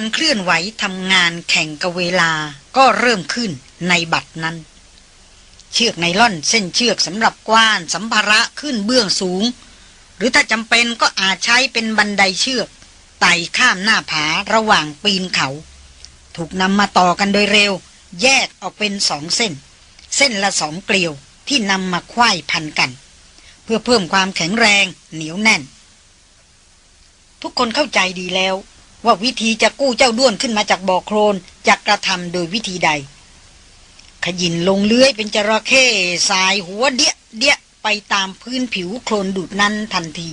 การเคลื่อนไหวทำงานแข่งกับเวลาก็เริ่มขึ้นในบัดนั้น เชือกไนล่อนเส้นเชือกสำหรับกว้านสัมภาระขึ้นเบื้องสูง หรือถ้าจำเป็นก็อาจใช้เป็นบันไดเชือกไต่ข้ามหน้าผาระหว่างปีนเขา ถูกนำมาต่อกันโดยเร็ว แยกออกเป็นสองเส้น เส้นละสองเกลียวที่นำมาควายพันกัน เพื่อเพิ่มความแข็งแรงเหนียวแน่น ทุกคนเข้าใจดีแล้ว ว่าวิธีจะกู้เจ้าด้วนขึ้นมาจากบ่อโครนจะกระทำโดยวิธีใด ขยินลงเลื้อยเป็นจระเข้สายหัวเดียเดียไปตามพื้นผิวโคลนดูดนั้นทันที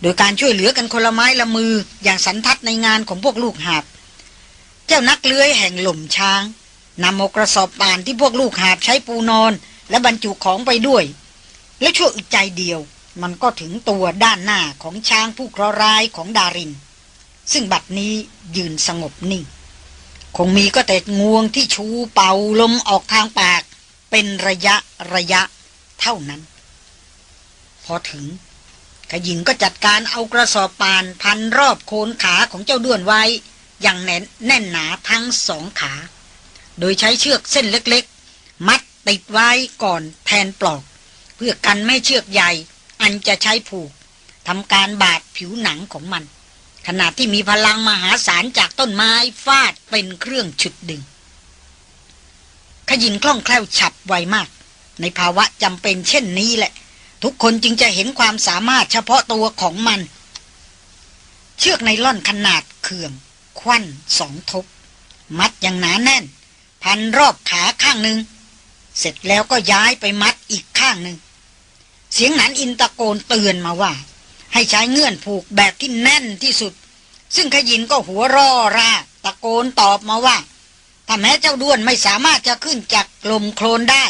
โดยการช่วยเหลือกันคนละไม้ละมืออย่างสันทัดในงานของพวกลูกหาบ เจ้านักเลื้อยแห่งหล่มช้างนำอกระสอบป่านที่พวกลูกหาบใช้ปูนอน และบรรจุของไปด้วย และชั่วอึดใจเดียว มันก็ถึงตัวด้านหน้าของช้างผู้เคราะห์ร้ายของดาริน ซึ่งบัดนี้ยืนสงบนิ่ง คงมีก็แต่งวงที่ชูเป่าลมออกทางปาก เป็นระยะระยะเท่านั้น พอถึงขยินก็จัดการเอากระสอบปานพันรอบโคนขาของเจ้าด้วนไว้ อย่างแน่นแน่นหนาทั้งสองขา โดยใช้เชือกเส้นเล็กๆ มัดติดไว้ก่อนแทนปลอก เพื่อกันไม่เชือกใหญ่ อันจะใช้ผูกทำการบาดผิวหนังของมัน ขณะที่มีพลังมหาศาลจากต้นไม้ฟาดเป็นเครื่องฉุดดึง ขยินคล่องแคล่วฉับไวมาก ในภาวะจำเป็นเช่นนี้แหละ ทุกคนจึงจะเห็นความสามารถเฉพาะตัวของมัน เชือกไนล่อนขนาดเขื่อมควันสองทบ มัดอย่างหนาแน่น พันรอบขาข้างหนึ่ง เสร็จแล้วก็ย้ายไปมัดอีกข้างหนึ่ง เสียงหนันอินตะโกนเตือนมาว่า ให้ใช้เงื่อนผูกแบบที่แน่นที่สุด ซึ่งขยินก็หัวร่อราตะโกนตอบมาว่า ถ้าแม้เจ้าด้วนไม่สามารถจะขึ้นจากกลมโคลนได้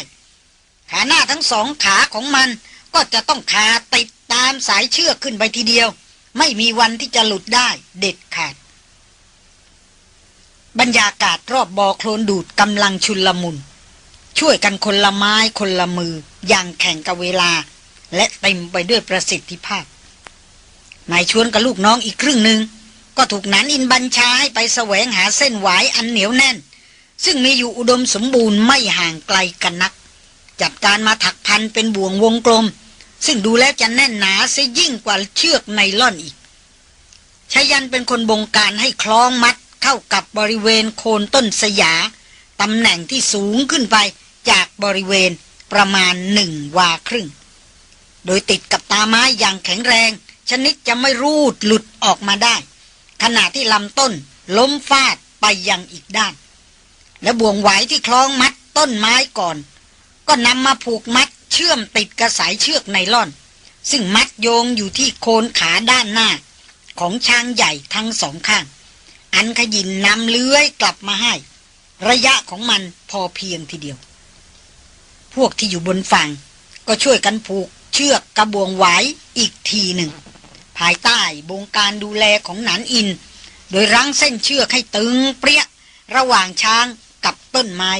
ขาหน้าทั้งสองขาของมันก็จะต้องขาติดตามสายเชือกขึ้นไปทีเดียว ไม่มีวันที่จะหลุดได้เด็ดขาด บรรยากาศรอบบอโคลนดูดกำลังชุนลมุน ช่วยกันคนละไม้คนละมืออย่างแข่งกับเวลา และเต็มไปด้วยประสิทธิภาพ นายชวนกับลูกน้องอีกครึ่งหนึ่ง ก็ถูกนันอินบัญชาให้ไปแสวงหาเส้นหวายอันเหนียวแน่น ซึ่งมีอยู่อุดมสมบูรณ์ไม่ห่างไกลกันนัก จัดการมาถักพันเป็นบ่วงวงกลม ซึ่งดูแล้วจะแน่นหนาซะยิ่งกว่าเชือกไนล่อนอีกชายันเป็นคนบงการให้คล้องมัดเข้ากับบริเวณโคนต้นสยาตำแหน่งที่สูงขึ้นไปจากบริเวณประมาณหนึ่งวาครึ่ง โดยติดกับตาไม้อย่างแข็งแรง ชนิดจะไม่รูดหลุดออกมาได้ ขณะที่ลำต้นล้มฟาดไปยังอีกด้าน และบ่วงไหวที่คล้องมัดต้นไม้ก่อน ก็นำมาผูกมัดเชื่อมติดกระสายเชือกไนล่อน ซึ่งมัดโยงอยู่ที่โคนขาด้านหน้า ของช้างใหญ่ทั้งสองข้าง อันขยินนำเลื้อยกลับมาให้ ระยะของมันพอเพียงทีเดียว พวกที่อยู่บนฝั่ง ก็ช่วยกันผูกเชือกกระบวงไหวอีกทีหนึ่ง ภายใต้บงการดูแลของหนานอิน โดยรั้งเส้นเชือกให้ตึงเปรี้ยระหว่างช้างกับต้นไม้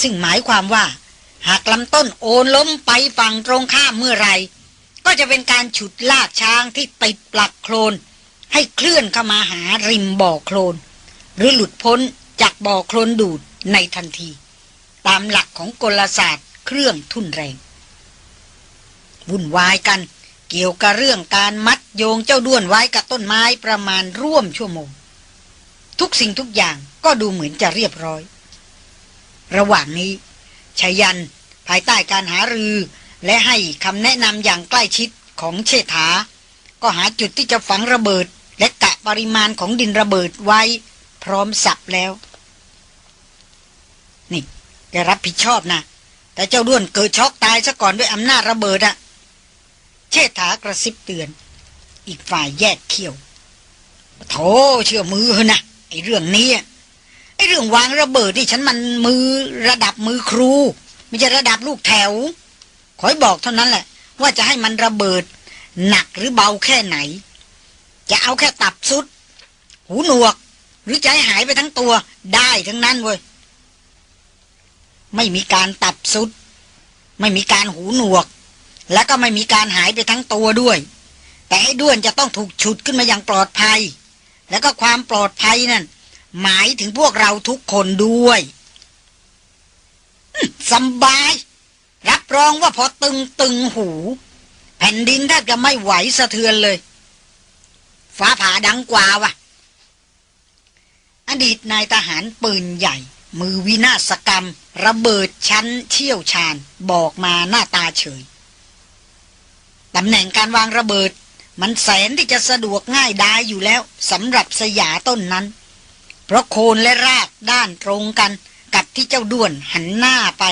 ซึ่งหมายความว่า หากลำต้นโอนล้มไปฝั่งตรงข้ามเมื่อไร ก็จะเป็นการฉุดลากช้างที่ติดปลักโคลน ให้เคลื่อนเข้ามาหาริมบ่อโคลน หรือหลุดพ้นจากบ่อโคลนดูดในทันที ตามหลักของกลศาสตร์เครื่องทุ่นแรงวุ่นวายกัน เกี่ยวกับเรื่องการมัดโยงเจ้าด้วนไว้กับต้นไม้ประมาณร่วมชั่วโมง ทุกสิ่งทุกอย่างก็ดูเหมือนจะเรียบร้อย ระหว่างนี้ชายันภายใต้การหารือและให้คำแนะนำอย่างใกล้ชิดของเชษฐา ก็หาจุดที่จะฝังระเบิด และกะปริมาณของดินระเบิดไว้ พร้อมสับแล้ว นี่แกรับผิดชอบนะ แต่เจ้าด้วนเกิดช็อกตายซะก่อนด้วยอำนาจระเบิดอะ เชษฐากระซิบเตือน อีกฝ่ายแยกเขี้ยวโธ่เชื่อมือเหอะนะไอ้เรื่องนี้ไอ้เรื่องวางระเบิดนี่ฉันมันมือระดับมือครู ไม่ใช่ระดับลูกแถว ขอให้บอกเท่านั้นแหละ ว่าจะให้มันระเบิด หนักหรือเบาแค่ไหน จะเอาแค่ตับสุด หูหนวก หรือให้หายไปทั้งตัวได้ทั้งนั้นเว้ยไม่มีการตับสุด ไม่มีการหูหนวก และก็ไม่มีการหายไปทั้งตัวด้วย แต่ไอ้ด้วนจะต้องถูกฉุดขึ้นมาอย่างปลอดภัย แล้วก็ความปลอดภัยนั่น หมายถึงพวกเราทุกคนด้วยสบาย รับรองว่าพอตึงตึงหู แผ่นดินแทบจะไม่ไหวสะเทือนเลย ฟ้าผ่าดังกว่าวะอดีตนายทหารปืนใหญ่ มือวินาศกรรม ระเบิดชั้นเชี่ยวชาญ บอกมาหน้าตาเฉย ตำแหน่งการวางระเบิด มันแสนที่จะสะดวกง่ายดายอยู่แล้วสำหรับสยาต้นนั้น เพราะโคนและรากด้านตรงกันกับที่เจ้าด้วนหันหน้าไป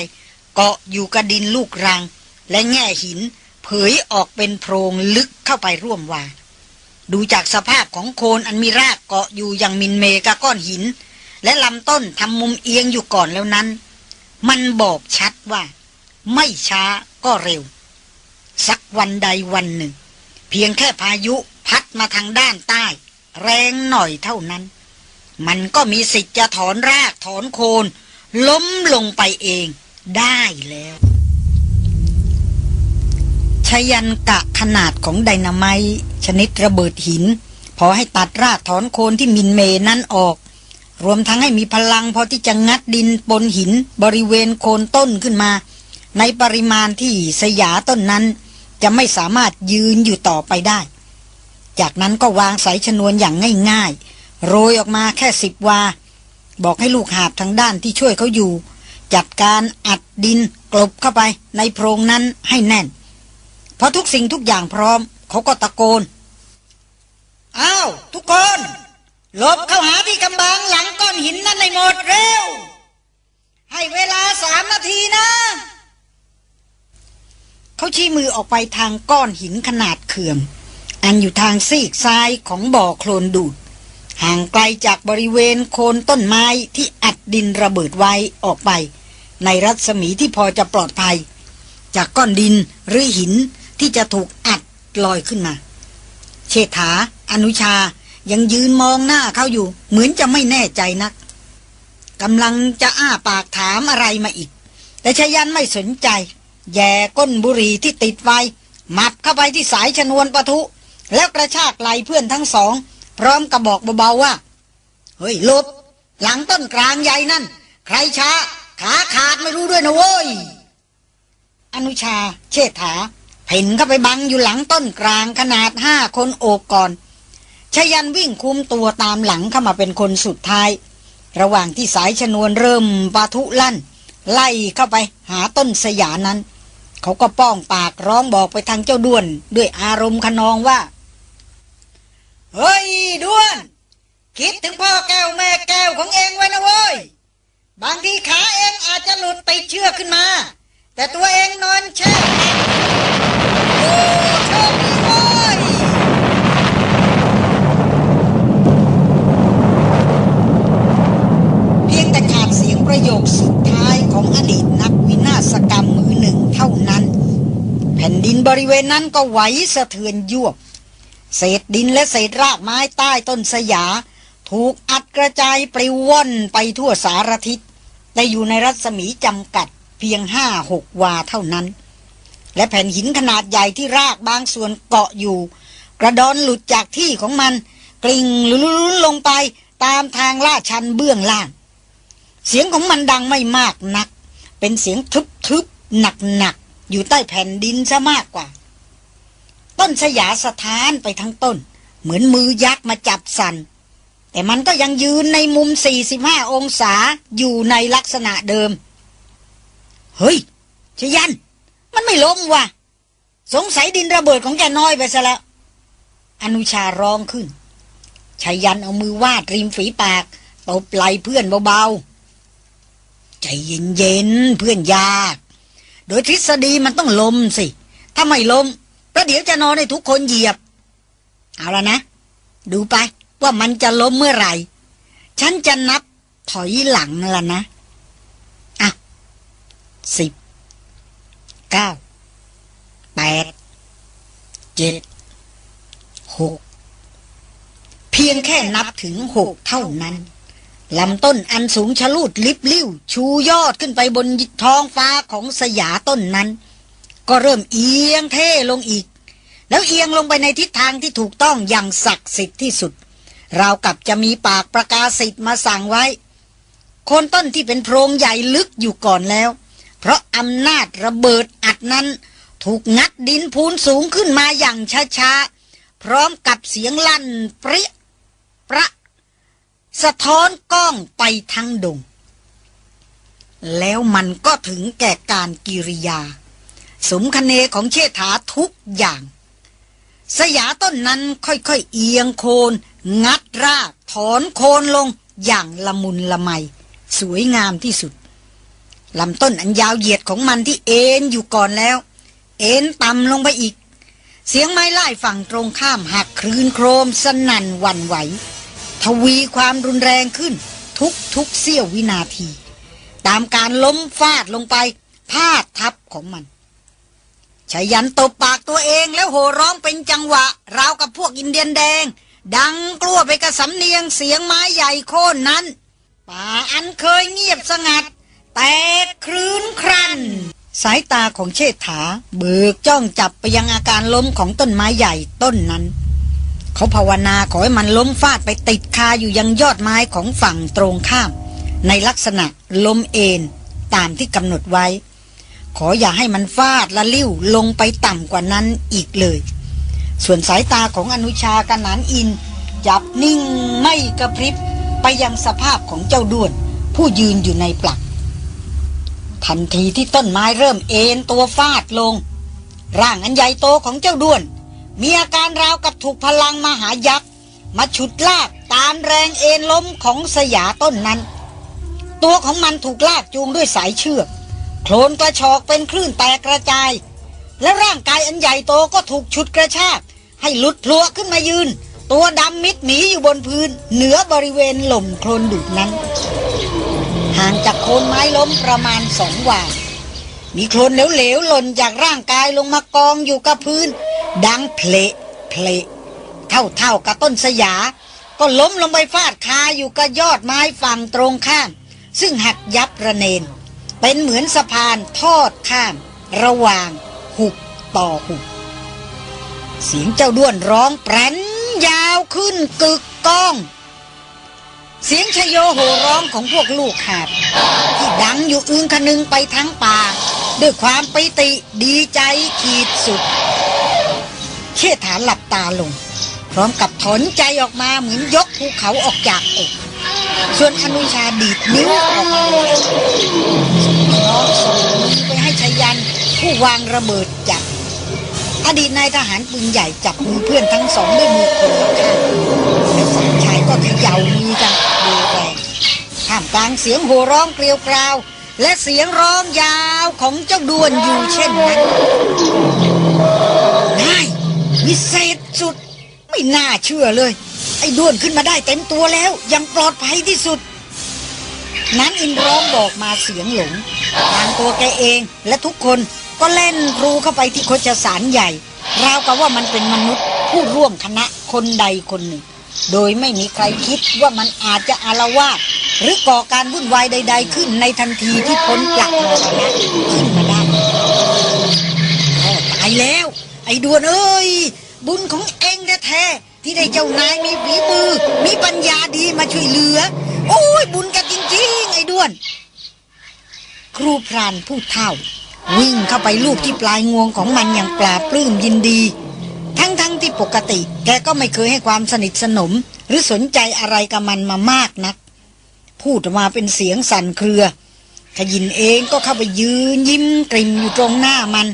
เกาะอยู่กระดินลูกรัง และแง่หินเผยออกเป็นโพรงลึกเข้าไปร่วมวาดูจากสภาพของโคนอันมีรากเกาะอยู่อย่างมินเมกะก้อนหิน และลำต้นทำมุมเอียงอยู่ก่อนแล้วนั้น มันบอกชัดว่า ไม่ช้าก็เร็ว สักวันใดวันหนึ่ง เพียงแค่พายุพัดมาทางด้านใต้ แรงหน่อยเท่านั้น มันก็มีสิทธิ์จะถอนรากถอนโคน ล้มลงไปเองได้แล้วชยันกะขนาดของไดนาไมชนิดระเบิดหิน พอให้ตัดรากถอนโคนที่มินเมนั้นออก รวมทั้งให้มีพลังพอที่จะงัดดินปนหินบริเวณโคนต้นขึ้นมา ในปริมาณที่สยาต้นนั้น จะไม่สามารถยืนอยู่ต่อไปได้ จากนั้นก็วางสายชนวนอย่างง่ายๆ โรยออกมาแค่สิบวา บอกให้ลูกหาบทางด้านที่ช่วยเขาอยู่ จัดการอัดดินกลบเข้าไปในโพรงนั้นให้แน่นพอทุกสิ่งทุกอย่างพร้อม เขาก็ตะโกน อ้าว ทุกคนหลบเข้าหาที่กำบังหลังก้อนหินนั่นในหมดเร็ว ให้เวลาสามนาทีนะ เขาชี้มือออกไปทางก้อนหินขนาดเขื่อมอันอยู่ทางซีกซ้ายของบ่อโคลนดูด ห่างไกลจากบริเวณโคนต้นไม้ที่อัดดินระเบิดไว้ออกไป ในรัศมีที่พอจะปลอดภัย จากก้อนดินหรือหินที่จะถูกอัดลอยขึ้นมา เชษฐา อนุชายังยืนมองหน้าเขาอยู่ เหมือนจะไม่แน่ใจนักกำลังจะอ้าปากถามอะไรมาอีก แต่ชยันไม่สนใจ แย่ก้นบุหรี่ที่ติดไฟมับเข้าไปที่สายชนวนปะทุ แล้วกระชากไหลเพื่อนทั้งสอง พร้อมกระบอกเบาๆว่า เฮ้ยลบ หลังต้นกลางใหญ่นั่น ใครช้า ขาขาดไม่รู้ด้วยนะเว้ย อนุชา เชษฐาเพ่นเข้าไปบังอยู่หลังต้นกลางขนาดห้าคนโอบก่อนชยันวิ่งคุมตัวตามหลังเข้ามาเป็นคนสุดท้าย ระหว่างที่สายชนวนเริ่มปะทุลั่น ไล่เข้าไปหาต้นสยานั้น เขาก็ป้องปากร้องบอกไปทางเจ้าด้วน ด้วยอารมณ์ขนองว่า เฮ้ยด้วน คิดถึงพ่อแก้วแม่แก้วของเองไว้นะเว้ย บางทีขาเองอาจจะหลุดติดเชือกขึ้นมา แต่ตัวเองนอนแช่เพียงแต่ขาดเสียงประโยคสุดท้ายของอดีตนักวินาศกรรมมือหนึ่งเท่านั้น แผ่นดินบริเวณนั้นก็ไหวสะเทือนยวบ เศษดินและเศษรากไม้ใต้ต้นสยา ถูกอัดกระจายปลิวว่อนไปทั่วสารทิศแต่อยู่ในรัศมีจำกัดเพียงห้าหกวาเท่านั้น และแผ่นหินขนาดใหญ่ที่รากบางส่วนเกาะอยู่ กระดอนหลุดจากที่ของมัน กลิ่งลุ้นลงไปตามทางลาดชันเบื้องล่าง เสียงของมันดังไม่มากนัก เป็นเสียงทึบๆหนักๆ อยู่ใต้แผ่นดินซะมากกว่า ต้นสยาสถานไปทั้งต้น เหมือนมือยักษ์มาจับสัน แต่มันก็ยังยืนในมุม 45 องศาอยู่ในลักษณะเดิม เฮ้ยชยัน มันไม่ล้มว่ะ สงสัยดินระเบิดของแกน้อยไปซะแล้ว อนุชาร้องขึ้นชายันเอามือวาดริมฝีปากตบไหลเพื่อนเบาๆ ใจเย็นๆเพื่อนยาก โดยทฤษฎีมันต้องลมสิ ถ้าไม่ลมประเดี๋ยวจะนอนให้ทุกคนเหยียบ เอาละนะ ดูไปว่ามันจะล้มเมื่อไหร่ ฉันจะนับถอยหลังละนะ อะสิบเก้าแปดเจ็ดหกเพียงแค่นับถึงหกเท่านั้น ลำต้นอันสูงชะลูดลิบลิ้ว ชูยอดขึ้นไปบนท้องฟ้าของสยาต้นนั้น ก็เริ่มเอียงเท่ลงอีก แล้วเอียงลงไปในทิศทางที่ถูกต้องอย่างศักดิ์สิทธิ์ที่สุด เรากับจะมีปากประกาศสิทธิ์มาสั่งไว้ คนต้นที่เป็นโพรงใหญ่ลึกอยู่ก่อนแล้ว เพราะอำนาจระเบิดอัดนั้น ถูกงัดดินพูนสูงขึ้นมาอย่างช้าๆพร้อมกับเสียงลั่นเปรี้ยประ สะท้อนกล้องไปทั้งดง แล้วมันก็ถึงแก่การกิริยา สมคเนของเชษฐาทุกอย่าง สยาต้นนั้นค่อยๆเอียงโคน งัดราก ถอนโคนลงอย่างละมุนละไม สวยงามที่สุดลำต้นอันยาวเหยียดของมันที่เอ็นอยู่ก่อนแล้ว เอ็นต่ำลงไปอีก เสียงไม้ไล่ฝั่งตรงข้ามหักคลืนโครมสนั่นวันไหว ทวีความรุนแรงขึ้น ทุกทุกเสี้ยววินาที ตามการล้มฟาดลงไปพาดทับของมันชายันตบปากตัวเองแล้วโห่ร้องเป็นจังหวะ ราวกับพวกอินเดียนแดง ดังกลัวไปกับสำเนียงเสียงไม้ใหญ่โค่นนั้น ป่าอันเคยเงียบสงัด แตกครื้นครัน สายตาของเชษฐา เบิกจ้องจับไปยังอาการล้มของต้นไม้ใหญ่ต้นนั้น เขาภาวนาขอให้มันล้มฟาดไปติดคาอยู่ยังยอดไม้ของฝั่งตรงข้าม ในลักษณะล้มเอ็นตามที่กำหนดไว้ ขออย่าให้มันฟาดละลิ้วลงไปต่ำกว่านั้นอีกเลย ส่วนสายตาของอนุชากนานอิน จับนิ่งไม่กระพริบไปยังสภาพของเจ้าด้วน ผู้ยืนอยู่ในปลัก ทันทีที่ต้นไม้เริ่มเอ็นตัวฟาดลง ร่างอันใหญ่โตของเจ้าด้วน มีอาการราวกับถูกพลังมหายักษ์ มาฉุดลากตามแรงเอ็นล้มของสยาต้นนั้น ตัวของมันถูกลากจูงด้วยสายเชือก โคลนกระชอกเป็นคลื่นแตกกระจาย และร่างกายอันใหญ่โตก็ถูกฉุดกระชาก ให้หลุดพลัวขึ้นมายืน ตัวดำมิดหมีอยู่บนพื้น เหนือบริเวณหล่มโคลนดุดนั้น ห่างจากโคนไม้ล้มประมาณสองวา มีโคลนเหลวๆหล่นจากร่างกายลงมากองอยู่กับพื้น ดังเพลเพลเท่าเท่ากับต้นสยา ก็ล้มลงไปฟาดคาอยู่กับยอดไม้ฝั่งตรงข้าม ซึ่งหักยับระเนน เป็นเหมือนสะพานทอดข้าม ระหว่างหุบต่อหุบเสียงเจ้าด้วนร้องแปรนยาวขึ้นกึกก้อง เสียงชโยโห่ร้องของพวกลูกหาบที่ดังอยู่อึงคนึงไปทั้งป่า ด้วยความปิติดีใจขีดสุด เชษฐานหลับตาลง พร้อมกับถอนใจออกมาเหมือนยกภูเขาออกจากอกส่วนอนุชาดีดนิ้วออกมาเลยส่งน้องส่งไปให้ชยันผู้วางระเบิดจับ อดีตนายทหารปืนใหญ่จับมือเพื่อนทั้งสองด้วยมือคนละข้างและสองชายก็เขย่ามือกันดูแรงท่ามกลางเสียงโห่ร้องเกลียวกราว และเสียงร้องยาวของเจ้าดวนอยู่เช่นนั้นง่ายวิเศษสุด ไม่น่าเชื่อเลย ไอ้ด้วนขึ้นมาได้เต็มตัวแล้ว ยังปลอดภัยที่สุด นั้นอินร้องบอกมาเสียงหลงทางตัวแกเองและทุกคนก็เล่นรูเข้าไปที่โคจสารใหญ่ ราวกับว่ามันเป็นมนุษย์ผู้ร่วมคณะคนใดคนหนึ่ง โดยไม่มีใครคิดว่ามันอาจจะอารวาสหรือก่อการวุ่นวายใด ๆ ขึ้นในทันทีที่พ้นจากมรณะขึ้นมาได้ตายแล้ว ไอ้ดวนเอ้ย บุญของเองแท้ๆที่ได้เจ้านายมีฝีมือ มีปัญญาดีมาช่วยเหลือ โอ้ยบุญกันจริง ๆ ไอ้ดวน ครูพรานผู้เฒ่า วิ่งเข้าไปลูบที่ปลายงวงของมันอย่างปลาบปลื้มยินดี ทั้งๆทที่ปกติ แกก็ไม่เคยให้ความสนิทสนม หรือสนใจอะไรกับมันมามากนัก พูดมาเป็นเสียงสั่นเครือ ขยินเองก็เข้าไปยืนยิ้มกริ่มอยู่ตรงหน้ามัน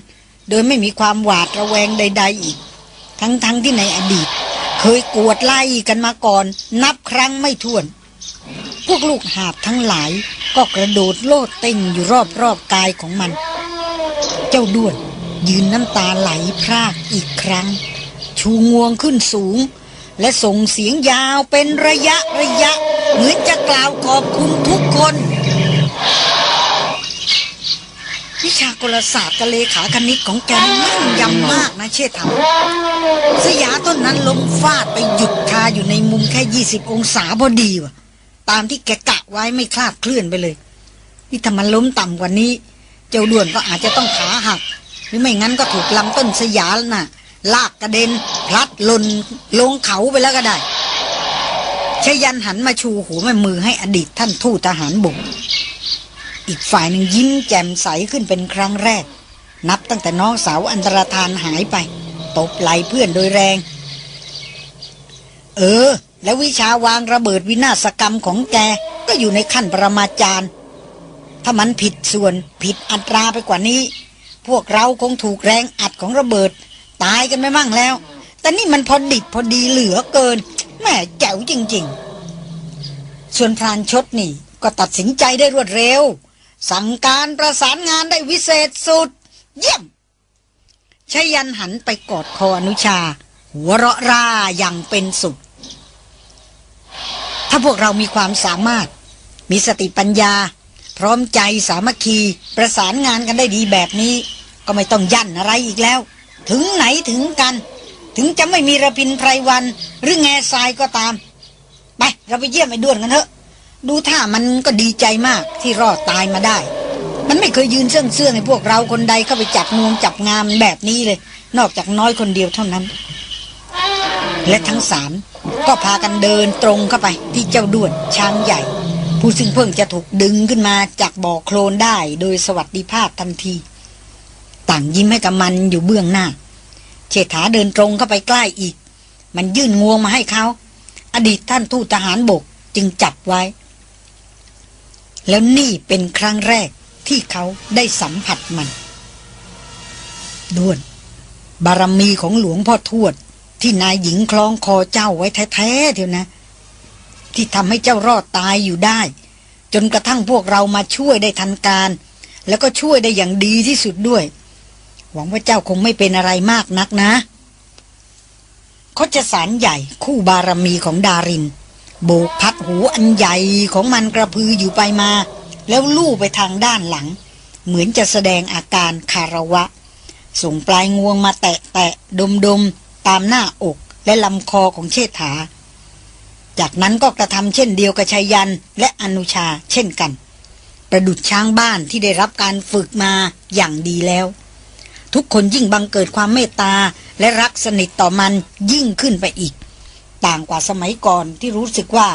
โดยไม่มีความหวาดระแวงใด ๆอีก ทั้งๆทที่ในอดีต เคยกวดไล่กันมาก่อน นับครั้งไม่ถ้วน พวกลูกหาบทั้งหลาย ก็กระโดดโลดเต้นอยู่รอบๆกายของมัน เจ้าด้วนยืนน้ำตาไหลพรากอีกครั้ง ชูงวงขึ้นสูง และส่งเสียงยาวเป็นระยะระยะ เหมือนจะกล่าวขอบคุณทุกคน วิชากลศาสตร์กะเลขาคณิตของแกนี่แม่นยำมากนะเชษฐาสยาต้นนั้นล้มฟาดไปหยุดคาอยู่ในมุมแค่ยี่สิบองศาพอดีว่ะตามที่แกกะไว้ไม่คลาดเคลื่อนไปเลย นี่ถ้ามันล้มต่ำกว่านี้ เจ้าด่วนก็อาจจะต้องขาหัก หรือไม่งั้นก็ถูกลำต้นสยาแล้วน่ะ ลากกระเด็น พลัดหล่นลงเขาไปแล้วก็ได้ชยันหันมาชูหูแม่มือให้อดีตท่านทูตทหารบกอีกฝ่ายหนึ่งยิ้มแจ่มใสขึ้นเป็นครั้งแรก นับตั้งแต่น้องสาวอันตรธานหายไป ตบไหลเพื่อนโดยแรง เออ แล้ววิชาวางระเบิดวินาศกรรมของแก ก็อยู่ในขั้นประมาจารย์ ถ้ามันผิดส่วนผิดอัตราไปกว่านี้ พวกเราคงถูกแรงอัดของระเบิด ตายกันไม่มั่งแล้ว แต่นี่มันพอดิบพอดีเหลือเกินแม่แจ๋วจริง ๆ ส่วนพรานชดนี่ ก็ตัดสินใจได้รวดเร็ว สั่งการประสานงานได้วิเศษสุด เยี่ยมชยันหันไปกอดคออนุชา หัวเราะร่าอย่างเป็นสุข ถ้าพวกเรามีความสามารถ มีสติปัญญา พร้อมใจสามัคคีประสานงานกันได้ดีแบบนี้ ก็ไม่ต้องยั่นอะไรอีกแล้ว ถึงไหนถึงกัน ถึงจะไม่มีระพินไพรวัน หรือแง่ทรายก็ตาม ไป เราไปเยี่ยมไอ้ด้วนกันเถอะ ดูท่ามันก็ดีใจมากที่รอดตายมาได้ มันไม่เคยยืนเสื่องเสื่องให้พวกเราคนใดเข้าไปจับงวงจับงามแบบนี้เลย นอกจากน้อยคนเดียวเท่านั้น และทั้งสามก็พากันเดินตรงเข้าไปที่เจ้าด้วนช้างใหญ่ ผู้ซึ่งเพิ่งจะถูกดึงขึ้นมาจากบ่อโคลนได้โดยสวัสดิภาพทันที ต่างยิ้มให้กับมันอยู่เบื้องหน้าเฉษฐาเดินตรงเข้าไปใกล้อีก มันยื่นงวงมาให้เขา อดีตท่านทูตทหารบกจึงจับไว้ แล้วนี่เป็นครั้งแรกที่เขาได้สัมผัสมัน ด้วน บารมีของหลวงพ่อทวด ที่นายหญิงคล้องคอเจ้าไว้แท้ๆเดียวนะ ที่ทำให้เจ้ารอดตายอยู่ได้ จนกระทั่งพวกเรามาช่วยได้ทันการ แล้วก็ช่วยได้อย่างดีที่สุดด้วย หวังว่าเจ้าคงไม่เป็นอะไรมากนักนะเขจะสารใหญ่คู่บารมีของดาริน โบกพัดหูอันใหญ่ของมันกระพืออยู่ไปมา แล้วลู่ไปทางด้านหลัง เหมือนจะแสดงอาการคาระวะ ส่งปลายงวงมาแตะแตะดมดมตามหน้าอกและลำคอของเชษฐา จากนั้นก็กระทำเช่นเดียวกับชายันและอนุชาเช่นกัน ประดุดช้างบ้านที่ได้รับการฝึกมาอย่างดีแล้ว ทุกคนยิ่งบังเกิดความเมตตาและรักสนิทต่อมันยิ่งขึ้นไปอีก ต่างกว่าสมัยก่อนที่รู้สึกว่า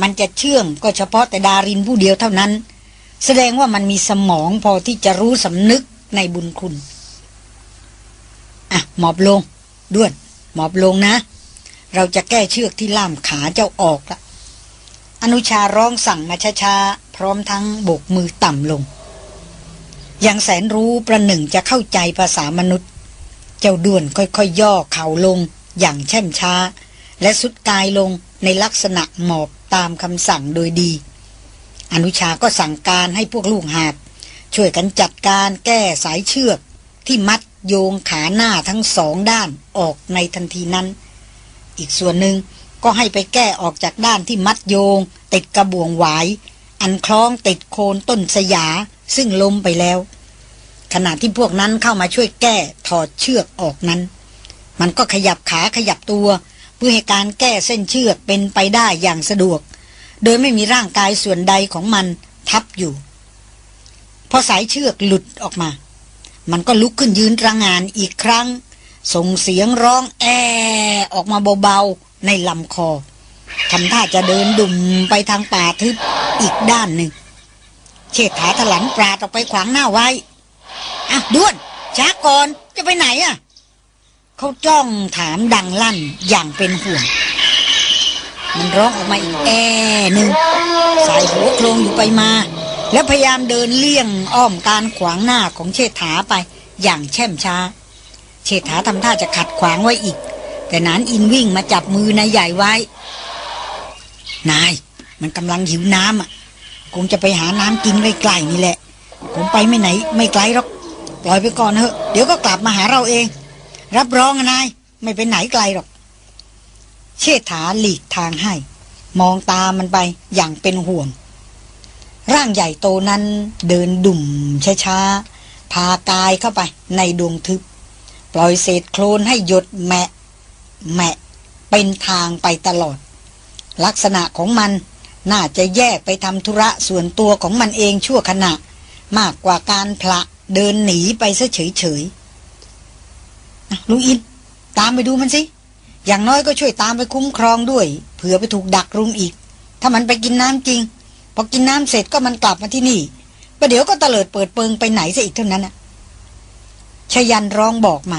มันจะเชื่องก็เฉพาะแต่ดารินผู้เดียวเท่านั้น แสดงว่ามันมีสมองพอที่จะรู้สำนึกในบุญคุณอะหมอบลงด้วนหมอบลงนะ เราจะแก้เชือกที่ล่ามขาเจ้าออกละอนุชาร้องสั่งมาช้าๆพร้อมทั้งโบกมือต่ำลง อย่างแสนรู้ประหนึ่งจะเข้าใจภาษามนุษย์ เจ้าด้วนค่อยๆยย่อเข่าลงอย่างแช่มช้า และสุดกายลงในลักษณะหมอบตามคำสั่งโดยดี อนุชาก็สั่งการให้พวกลูกหาบช่วยกันจัดการแก้สายเชือก ที่มัดโยงขาหน้าทั้งสองด้านออกในทันทีนั้น อีกส่วนหนึ่งก็ให้ไปแก้ออกจากด้านที่มัดโยง ติดกระบวงหวาย อันคล้องติดโคนต้นสยา ซึ่งล้มไปแล้ว ขณะที่พวกนั้นเข้ามาช่วยแก้ถอดเชือกออกนั้น มันก็ขยับขาขยับตัว เพื่อให้การแก้เส้นเชือกเป็นไปได้อย่างสะดวก โดยไม่มีร่างกายส่วนใดของมันทับอยู่ พอสายเชือกหลุดออกมา มันก็ลุกขึ้นยืนระงานอีกครั้ง ส่งเสียงร้องแอออกมาเบาๆในลำคอทำท่าจะเดินดุ่มไปทางป่าทึบอีกด้านหนึ่ง เชษฐาถลันปราดออกไปขวางหน้าไว้อะด้วนช้าก่อนจะไปไหนอะเขาจ้องถามดังลั่นอย่างเป็นห่วง มันร้องออกมาอีกแอหนึ่งสายหัวโครงอยู่ไปมา แล้วพยายามเดินเลี่ยงอ้อมการขวางหน้าของเชษฐาไปอย่างแช่มช้า เชษฐาทำท่าจะขัดขวางไว้อีก แต่นานอินวิ่งมาจับมือนายใหญ่ไว้ นาย มันกำลังหิวน้ำอะ คงจะไปหาน้ำกินใกล้ๆนี่แหละ ผมไปไม่ไหน ไม่ไกลหรอก ปล่อยไปก่อนเถอะ เดี๋ยวก็กลับมาหาเราเอง รับรองนาย ไม่ไปไหนไกลหรอก เชษฐาหลีกทางให้ มองตามันไปอย่างเป็นห่วง ร่างใหญ่โตนั้นเดินดุ่มช้าๆ พากายเข้าไปในดวงทึบ ปล่อยเศษโคลนให้หยดแมะ แมะ เป็นทางไปตลอด ลักษณะของมัน น่าจะแยกไปทำธุระส่วนตัวของมันเองชั่วขณะ มากกว่าการพละเดินหนีไปซะเฉยๆลุงอิน ตามไปดูมันสิ อย่างน้อยก็ช่วยตามไปคุ้มครองด้วย เผื่อไปถูกดักรุมอีก ถ้ามันไปกินน้ำจริง พอกินน้ำเสร็จก็มันกลับมาที่นี่ประเดี๋ยวก็เตลิดเปิดเปิงไปไหนซะอีกเท่านั้นน่ะชยันร้องบอกมา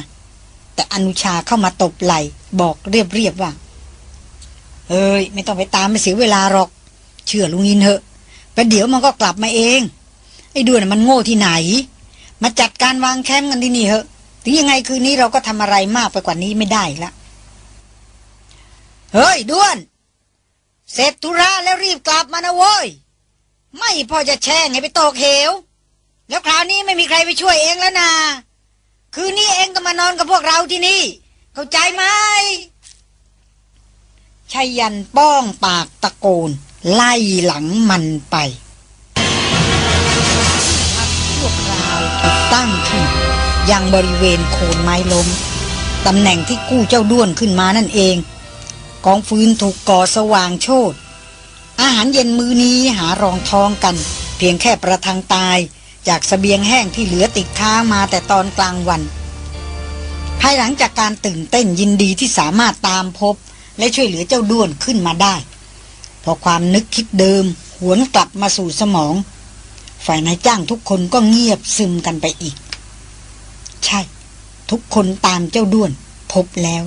แต่อนุชาเข้ามาตบไหลบอกเรียบๆว่าเอ้ย ไม่ต้องไปตามไปเสียเวลาหรอก เชื่อลุงอินเถอะประเดี๋ยวมันก็กลับมาเอง ไอ้ด้วนมันโง่ที่ไหน มาจัดการวางแคมป์กันที่นี่เหอะ ถึงยังไงคืนนี้เราก็ทำอะไรมากไปกว่านี้ไม่ได้ละเฮ้ยด้วน เสร็จธุระแล้วรีบกลับมานะโว้ย ไม่พอจะแช่งให้ไปตกเหว แล้วคราวนี้ไม่มีใครไปช่วยเองแล้วนะคืนนี้เองก็มานอนกับพวกเราที่นี่ เข้าใจไหมชัยยันป้องปากตะโกน ไล่หลังมันไปพวกเราถูกตั้งขึ้นยังบริเวณโคนไม้ล้มตำแหน่งที่กู้เจ้าด้วนขึ้นมานั่นเอง กองฟืนถูกก่อสว่างโชดอาหารเย็นมื้อนี้หารองท้องกัน เพียงแค่ประทังตายจากสเสบียงแห้งที่เหลือติดค้างมาแต่ตอนกลางวัน ภายหลังจากการตื่นเต้นยินดีที่สามารถตามพบ และช่วยเหลือเจ้าด้วนขึ้นมาได้ พอความนึกคิดเดิม หวนกลับมาสู่สมอง ฝ่ายนายจ้างทุกคนก็เงียบซึมกันไปอีก ใช่ ทุกคนตามเจ้าด้วน พบแล้ว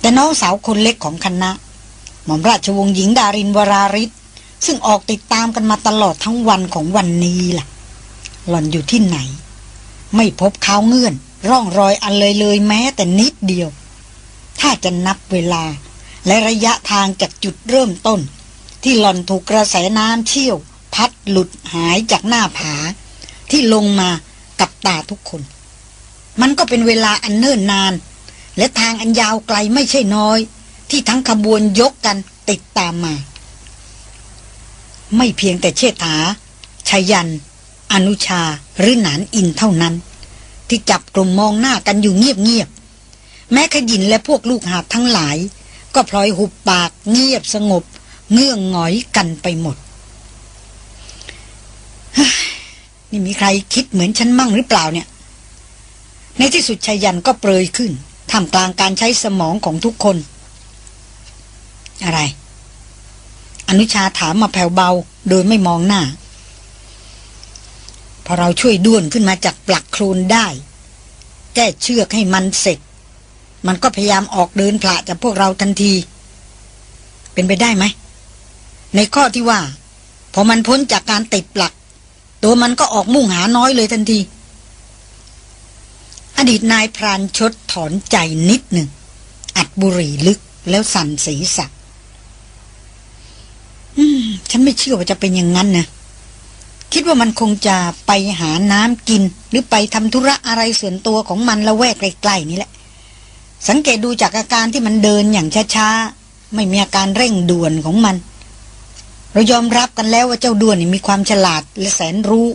แต่น้องสาวคนเล็กของคณะ หม่อมราชวงศ์หญิงดารินวราริศซึ่งออกติดตามกันมาตลอดทั้งวันของวันนี้ล่ะ หล่อนอยู่ที่ไหน ไม่พบข้าวเงื่อน ร่องรอยอันเลยเลยแม้แต่นิดเดียว ถ้าจะนับเวลา และระยะทางจากจุดเริ่มต้น ที่หล่อนถูกกระแสน้ำเชี่ยว พัดหลุดหายจากหน้าผา ที่ลงมากับตาทุกคน มันก็เป็นเวลาอันเนิ่นนาน และทางอันยาวไกลไม่ใช่น้อย ที่ทั้งขบวนยกกันติดตามมา ไม่เพียงแต่เชษฐาชายัน อนุชาหรือหนานอินเท่านั้น ที่จับกลุ่มมองหน้ากันอยู่เงียบๆแม้ขยินและพวกลูกหาบทั้งหลาย ก็พลอยหุบปากเงียบสงบ เงื่องหงอยกันไปหมด นี่มีใครคิดเหมือนฉันมั่งหรือเปล่าเนี่ย ในที่สุดชายันก็เปรยขึ้นท่ามกลางการใช้สมองของทุกคน อะไร อนุชาถามมาแผ่วเบาโดยไม่มองหน้า พอเราช่วยด้วนขึ้นมาจากปลักโคลนได้ แก้เชือกให้มันเสร็จ มันก็พยายามออกเดินผละจากพวกเราทันที เป็นไปได้ไหม ในข้อที่ว่า พอมันพ้นจากการติดปลัก ตัวมันก็ออกมุ่งหาน้อยเลยทันที อดีตนายพรานชดถอนใจนิดหนึ่ง อัดบุหรี่ลึกแล้วสั่นศีรษะอืมฉันไม่เชื่อว่าจะเป็นอย่างนั้นนะคิดว่ามันคงจะไปหาน้ำกิน หรือไปทำธุระอะไรส่วนตัวของมันละแวกใกล้ๆนี่แหละ สังเกตดูจากอาการที่มันเดินอย่างช้าๆ ไม่มีอาการเร่งด่วนของมัน เรายอมรับกันแล้วว่าเจ้าด่วนมีความฉลาดและแสนรู้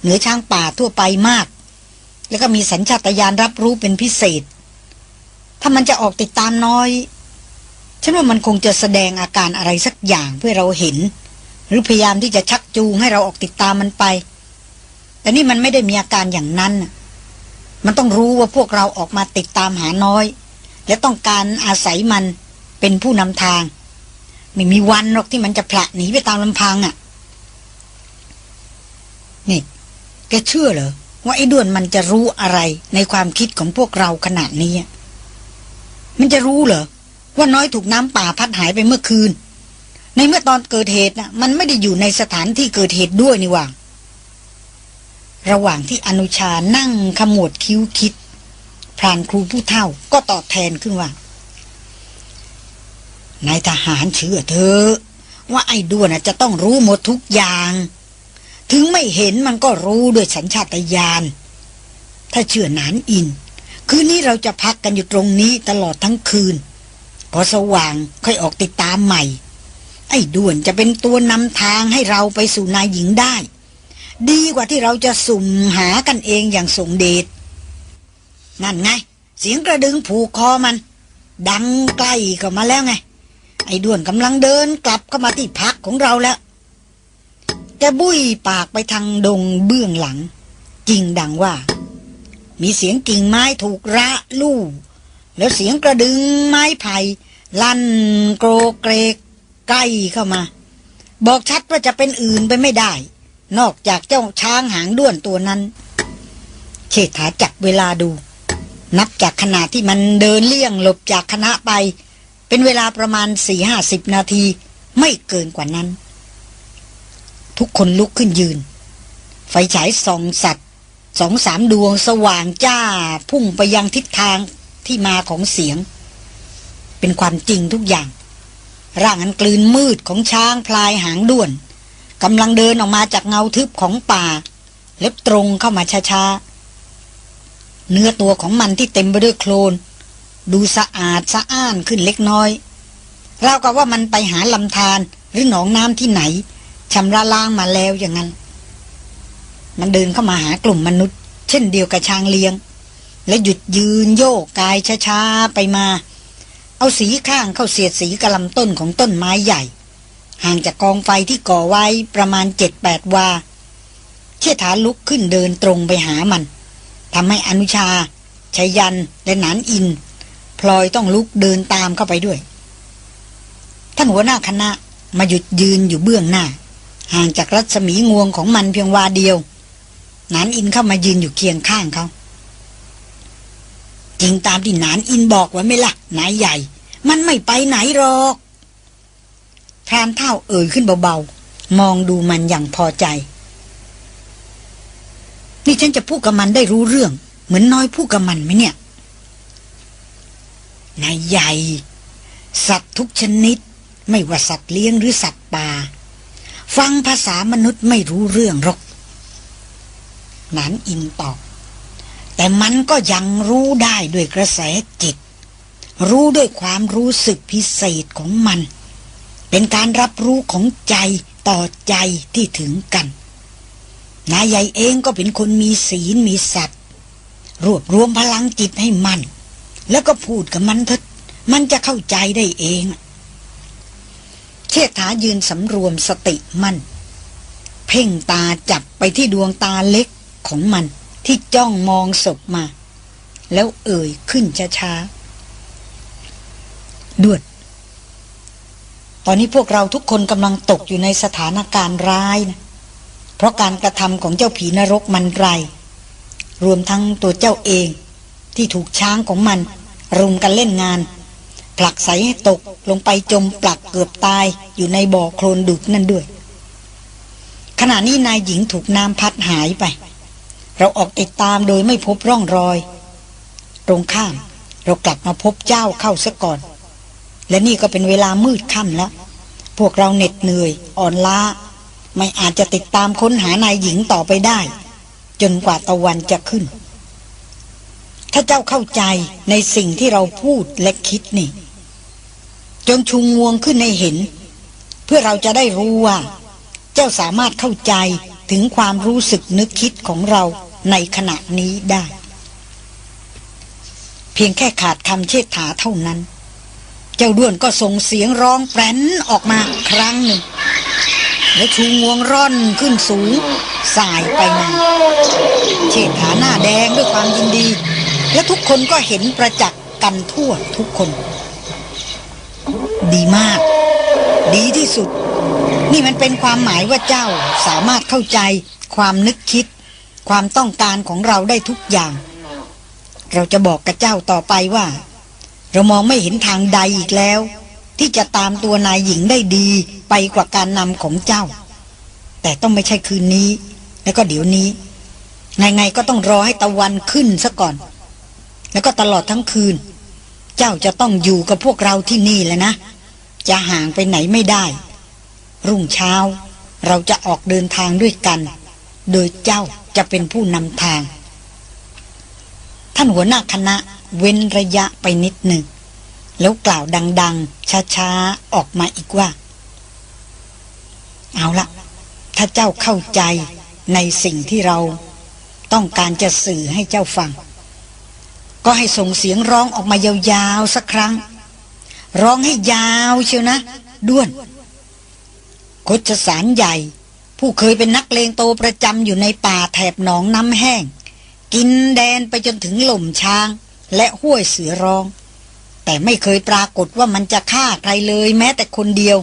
เหนือช้างป่าทั่วไปมาก แล้วก็มีสัญชาตญาณรับรู้เป็นพิเศษ ถ้ามันจะออกติดตามน้อย ฉันว่ามันคงจะแสดงอาการอะไรสักอย่างเพื่อเราเห็น หรือพยายามที่จะชักจูงให้เราออกติดตามมันไป แต่นี่มันไม่ได้มีอาการอย่างนั้น มันต้องรู้ว่าพวกเราออกมาติดตามหาน้อย และต้องการอาศัยมันเป็นผู้นำทาง ไม่มีวันหรอกที่มันจะผละหนีไปตามลำพังอะ่ะ นี่แกเชื่อเหรอว่าไอ้ด้วนมันจะรู้อะไรในความคิดของพวกเราขนาดนี้ มันจะรู้เหรอ ว่าน้อยถูกน้ำป่าพัดหายไปเมื่อคืน ในเมื่อตอนเกิดเหตุนะ่ะ มันไม่ได้อยู่ในสถานที่เกิดเหตุด้วยนี่ว่า ระหว่างที่อนุชานั่งขมวดคิ้วคิด พรานครูผู้เฒ่าก็ตอบแทนขึ้นว่านายทหารเชื่อเธอ ว่าไอ้ด้วนจะต้องรู้หมดทุกอย่าง ถึงไม่เห็นมันก็รู้ด้วยสัญชาตญาณถ้าเชื่อนานอิน คืนนี้เราจะพักกันอยู่ตรงนี้ตลอดทั้งคืน พอสว่างค่อยออกติดตามใหม่ ไอ้ด้วนจะเป็นตัวนำทางให้เราไปสู่นายหญิงได้ ดีกว่าที่เราจะสุ่มหากันเองอย่างสงเดช นั่นไง เสียงกระดึงผูกคอมัน ดังใกล้เข้ามาแล้วไง ไอ้ด้วนกำลังเดินกลับเข้ามาที่พักของเราแล้วแกบุ้ยปากไปทางดงเบื้องหลัง จริงดังว่า มีเสียงกิ่งไม้ถูกระลู่แล้วเสียงกระดึงไม้ไผ่ลั่นโกรเกรกใกล้เข้ามา บอกชัดว่าจะเป็นอื่นไปไม่ได้ นอกจากเจ้าช้างหางด้วนตัวนั้น เชษฐาจับเวลาดู นับจากขณะที่มันเดินเลี่ยงหลบจากคณะไป เป็นเวลาประมาณสี่ห้าสิบนาทีไม่เกินกว่านั้น ทุกคนลุกขึ้นยืน ไฟฉายส่องสัตว์สองสามดวงสว่างจ้าพุ่งไปยังทิศทางที่มาของเสียง เป็นความจริงทุกอย่าง ร่างอันกลืนมืดของช้างพลายหางด้วนกำลังเดินออกมาจากเงาทึบของป่า เล็บตรงเข้ามาช้าๆ เนื้อตัวของมันที่เต็มไปด้วยโคลน ดูสะอาดสะอ้านขึ้นเล็กน้อย เรากับว่ามันไปหาลำธารหรือหนองน้ำที่ไหนชำระล้างมาแล้วอย่างนั้น มันเดินเข้ามาหากลุ่มมนุษย์ เช่นเดียวกับช้างเลี้ยง และหยุดยืนโยกกายช้าๆไปมา เอาสีข้างเข้าเสียดสีกระลำต้นของต้นไม้ใหญ่ ห่างจากกองไฟที่ก่อไว้ประมาณเจ็ดแปดวาเชี่ยฐานลุกขึ้นเดินตรงไปหามัน ทำให้อนุชาชัยยันและหนานอิน พลอยต้องลุกเดินตามเข้าไปด้วย ท่านหัวหน้าคณะมาหยุดยืนอยู่เบื้องหน้า ห่างจากรัศมีงวงของมันเพียงวาเดียวหนานอินเข้ามายืนอยู่เคียงข้างเขาจริงตามที่นานอินบอกไว้ไหมละ่ะนายใหญ่ มันไม่ไปไหนหรอกพรานเท่าเอ่ยขึ้นเบาๆ มองดูมันอย่างพอใจ นี่ฉันจะพูดกับมันได้รู้เรื่อง เหมือนน้อยพูดกับมันไหมเนี่ยนายใหญ่ สัตว์ทุกชนิด ไม่ว่าสัตว์เลี้ยงหรือสัตว์ป่า ฟังภาษามนุษย์ไม่รู้เรื่องหรอกนานอินตอบ แต่มันก็ยังรู้ได้ด้วยกระแสจิต รู้ด้วยความรู้สึกพิเศษของมัน เป็นการรับรู้ของใจต่อใจที่ถึงกัน นายใหญ่เองก็เป็นคนมีศีลมีสัตว์ รวบรวมพลังจิตให้มัน แล้วก็พูดกับมันเถอะมันจะเข้าใจได้เอง เชษฐายืนสำรวมสติมั่นเพ่งตาจับไปที่ดวงตาเล็กของมันที่จ้องมองศพมา แล้วเอ่ยขึ้นช้าๆด่วนตอนนี้พวกเราทุกคนกำลังตกอยู่ในสถานการณ์ร้ายนะ เพราะการกระทำของเจ้าผีนรกมันไร รวมทั้งตัวเจ้าเองที่ถูกช้างของมัน รุมกันเล่นงาน ผลักใสให้ตกลงไปจมปลักเกือบตายอยู่ในบ่อโคลนดุกนั่นด้วย ขณะนี้นายหญิงถูกน้ำพัดหายไป เราออกติดตามโดยไม่พบร่องรอย ตรงข้ามเรากลับมาพบเจ้าเข้าซะก่อน และนี่ก็เป็นเวลามืดค่ำแล้ว พวกเราเหน็ดเหนื่อย อ่อนล้า ไม่อาจจะติดตามค้นหานายหญิงต่อไปได้ จนกว่าตะวันจะขึ้น ถ้าเจ้าเข้าใจในสิ่งที่เราพูดและคิดนี่ จงชูงวงขึ้นในเห็น เพื่อเราจะได้รู้ว่า เจ้าสามารถเข้าใจถึงความรู้สึกนึกคิดของเราในขณะนี้ได้ เพียงแค่ขาดคำเชิดถาเท่านั้น เจ้าด้วนก็ส่งเสียงร้องแปรนออกมาครั้งหนึ่ง และชูงวงร่อนขึ้นสูงสายไปมาเชิดาหน้าแดงด้วยความยินดี และทุกคนก็เห็นประจักษ์กันทั่วทุกคน ดีมาก ดีที่สุด นี่มันเป็นความหมายว่าเจ้าสามารถเข้าใจความนึกคิด ความต้องการของเราได้ทุกอย่าง เราจะบอกกับเจ้าต่อไปว่า เรามองไม่เห็นทางใดอีกแล้ว ที่จะตามตัวนายหญิงได้ดีไปกว่าการนำของเจ้า แต่ต้องไม่ใช่คืนนี้ แล้วก็เดี๋ยวนี้ไงๆก็ต้องรอให้ตะวันขึ้นซะก่อน แล้วก็ตลอดทั้งคืน เจ้าจะต้องอยู่กับพวกเราที่นี่แหละนะ จะห่างไปไหนไม่ได้ รุ่งเช้า เราจะออกเดินทางด้วยกัน โดยเจ้าจะเป็นผู้นำทาง ท่านหัวหน้าคณะเว้นระยะไปนิดหนึ่ง แล้วกล่าวดัง ๆ ช้าๆ ออกมาอีกว่า เอาละถ้าเจ้าเข้าใจในสิ่งที่เราต้องการจะสื่อให้เจ้าฟัง ก็ให้ส่งเสียงร้องออกมายาวๆ สักครั้ง ร้องให้ยาวเชียวนะ ด้วนคดสารใหญ่ ผู้เคยเป็นนักเลงโตประจำอยู่ในป่าแถบหนองน้ำแห้ง กินแดนไปจนถึงหล่มช้าง และห้วยเสือร้อง แต่ไม่เคยปรากฏว่ามันจะฆ่าใครเลยแม้แต่คนเดียว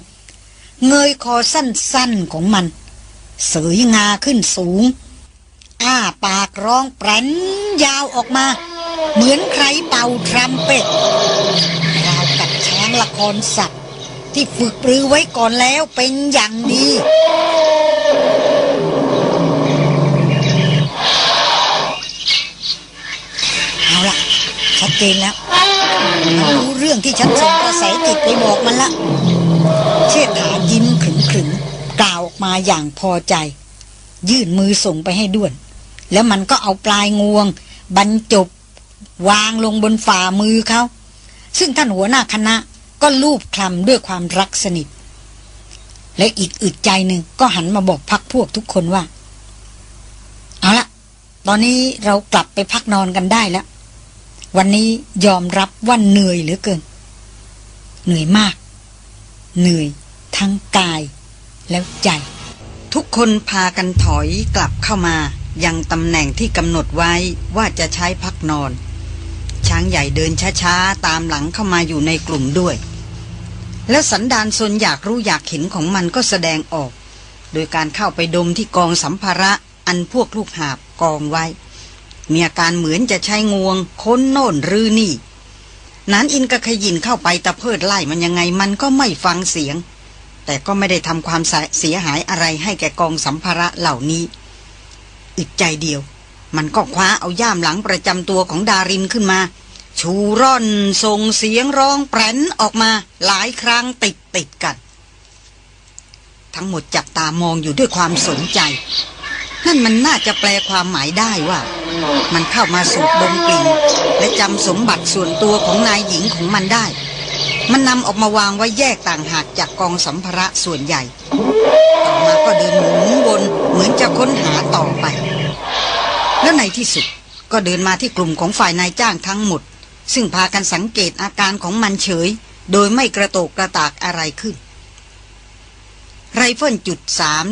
เงยคอสั้นๆของมัน เสยงาขึ้นสูง อ้าปากร้องแปรนยาวออกมา เหมือนใครเป่าทรัมเป็ตราวกับช้างละครสัตว์ที่ฝึกปรือไว้ก่อนแล้วเป็นอย่างดีเอาละชัดเจนแล้ว รู้เรื่องที่ฉันส่งกระแสจิตไปบอกมันละ เชิดถายิ้มขึงขึงกล่าวออกมาอย่างพอใจ ยื่นมือส่งไปให้ด้วน แล้วมันก็เอาปลายงวง บรรจบ วางลงบนฝ่ามือเขาซึ่งท่านหัวหน้าคณะก็ลูบคลำด้วยความรักสนิท และอีกอึดใจหนึ่งก็หันมาบอกพักพวกทุกคนว่า เอาละตอนนี้เรากลับไปพักนอนกันได้แล้ว วันนี้ยอมรับว่าเหนื่อยเหลือเกิน เหนื่อยมาก เหนื่อยทั้งกายแล้วใจ ทุกคนพากันถอยกลับเข้ามา ยังตำแหน่งที่กำหนดไว้ว่าจะใช้พักนอน ช้างใหญ่เดินช้าๆ ตามหลังเข้ามาอยู่ในกลุ่มด้วย แล้วสันดานซนอยากรู้อยากเห็นของมันก็แสดงออก โดยการเข้าไปดมที่กองสัมภาระอันพวกลูกหาบกองไว้ มีอาการเหมือนจะใช้งวง ค้นโน่นรือ นี่ นั้นอินกระขยินเข้าไปตะเพิดไล่มันยังไงมันก็ไม่ฟังเสียง แต่ก็ไม่ได้ทำความเสียหายอะไรให้แก่กองสัมภาระเหล่านี้อึดใจเดียว มันก็คว้าเอาย่ามหลังประจำตัวของดารินขึ้นมา ชูร่อนส่งเสียงร้องแปรนออกมา หลายครั้งติดติดกัน ทั้งหมดจับตามองอยู่ด้วยความสนใจ นั่นมันน่าจะแปลความหมายได้ว่า มันเข้ามาสูดดมกลิ่น และจำสมบัติส่วนตัวของนายหญิงของมันได้ มันนำออกมาวางไว้แยกต่างหากจากกองสัมภาระส่วนใหญ่ต่อมาก็เดินหมุนวนเหมือนจะค้นหาต่อไป แล้วในที่สุดก็เดินมาที่กลุ่มของฝ่ายนายจ้างทั้งหมด ซึ่งพากันสังเกตอาการของมันเฉย โดยไม่กระโตกกระตากอะไรขึ้น ไรเฟิลจุด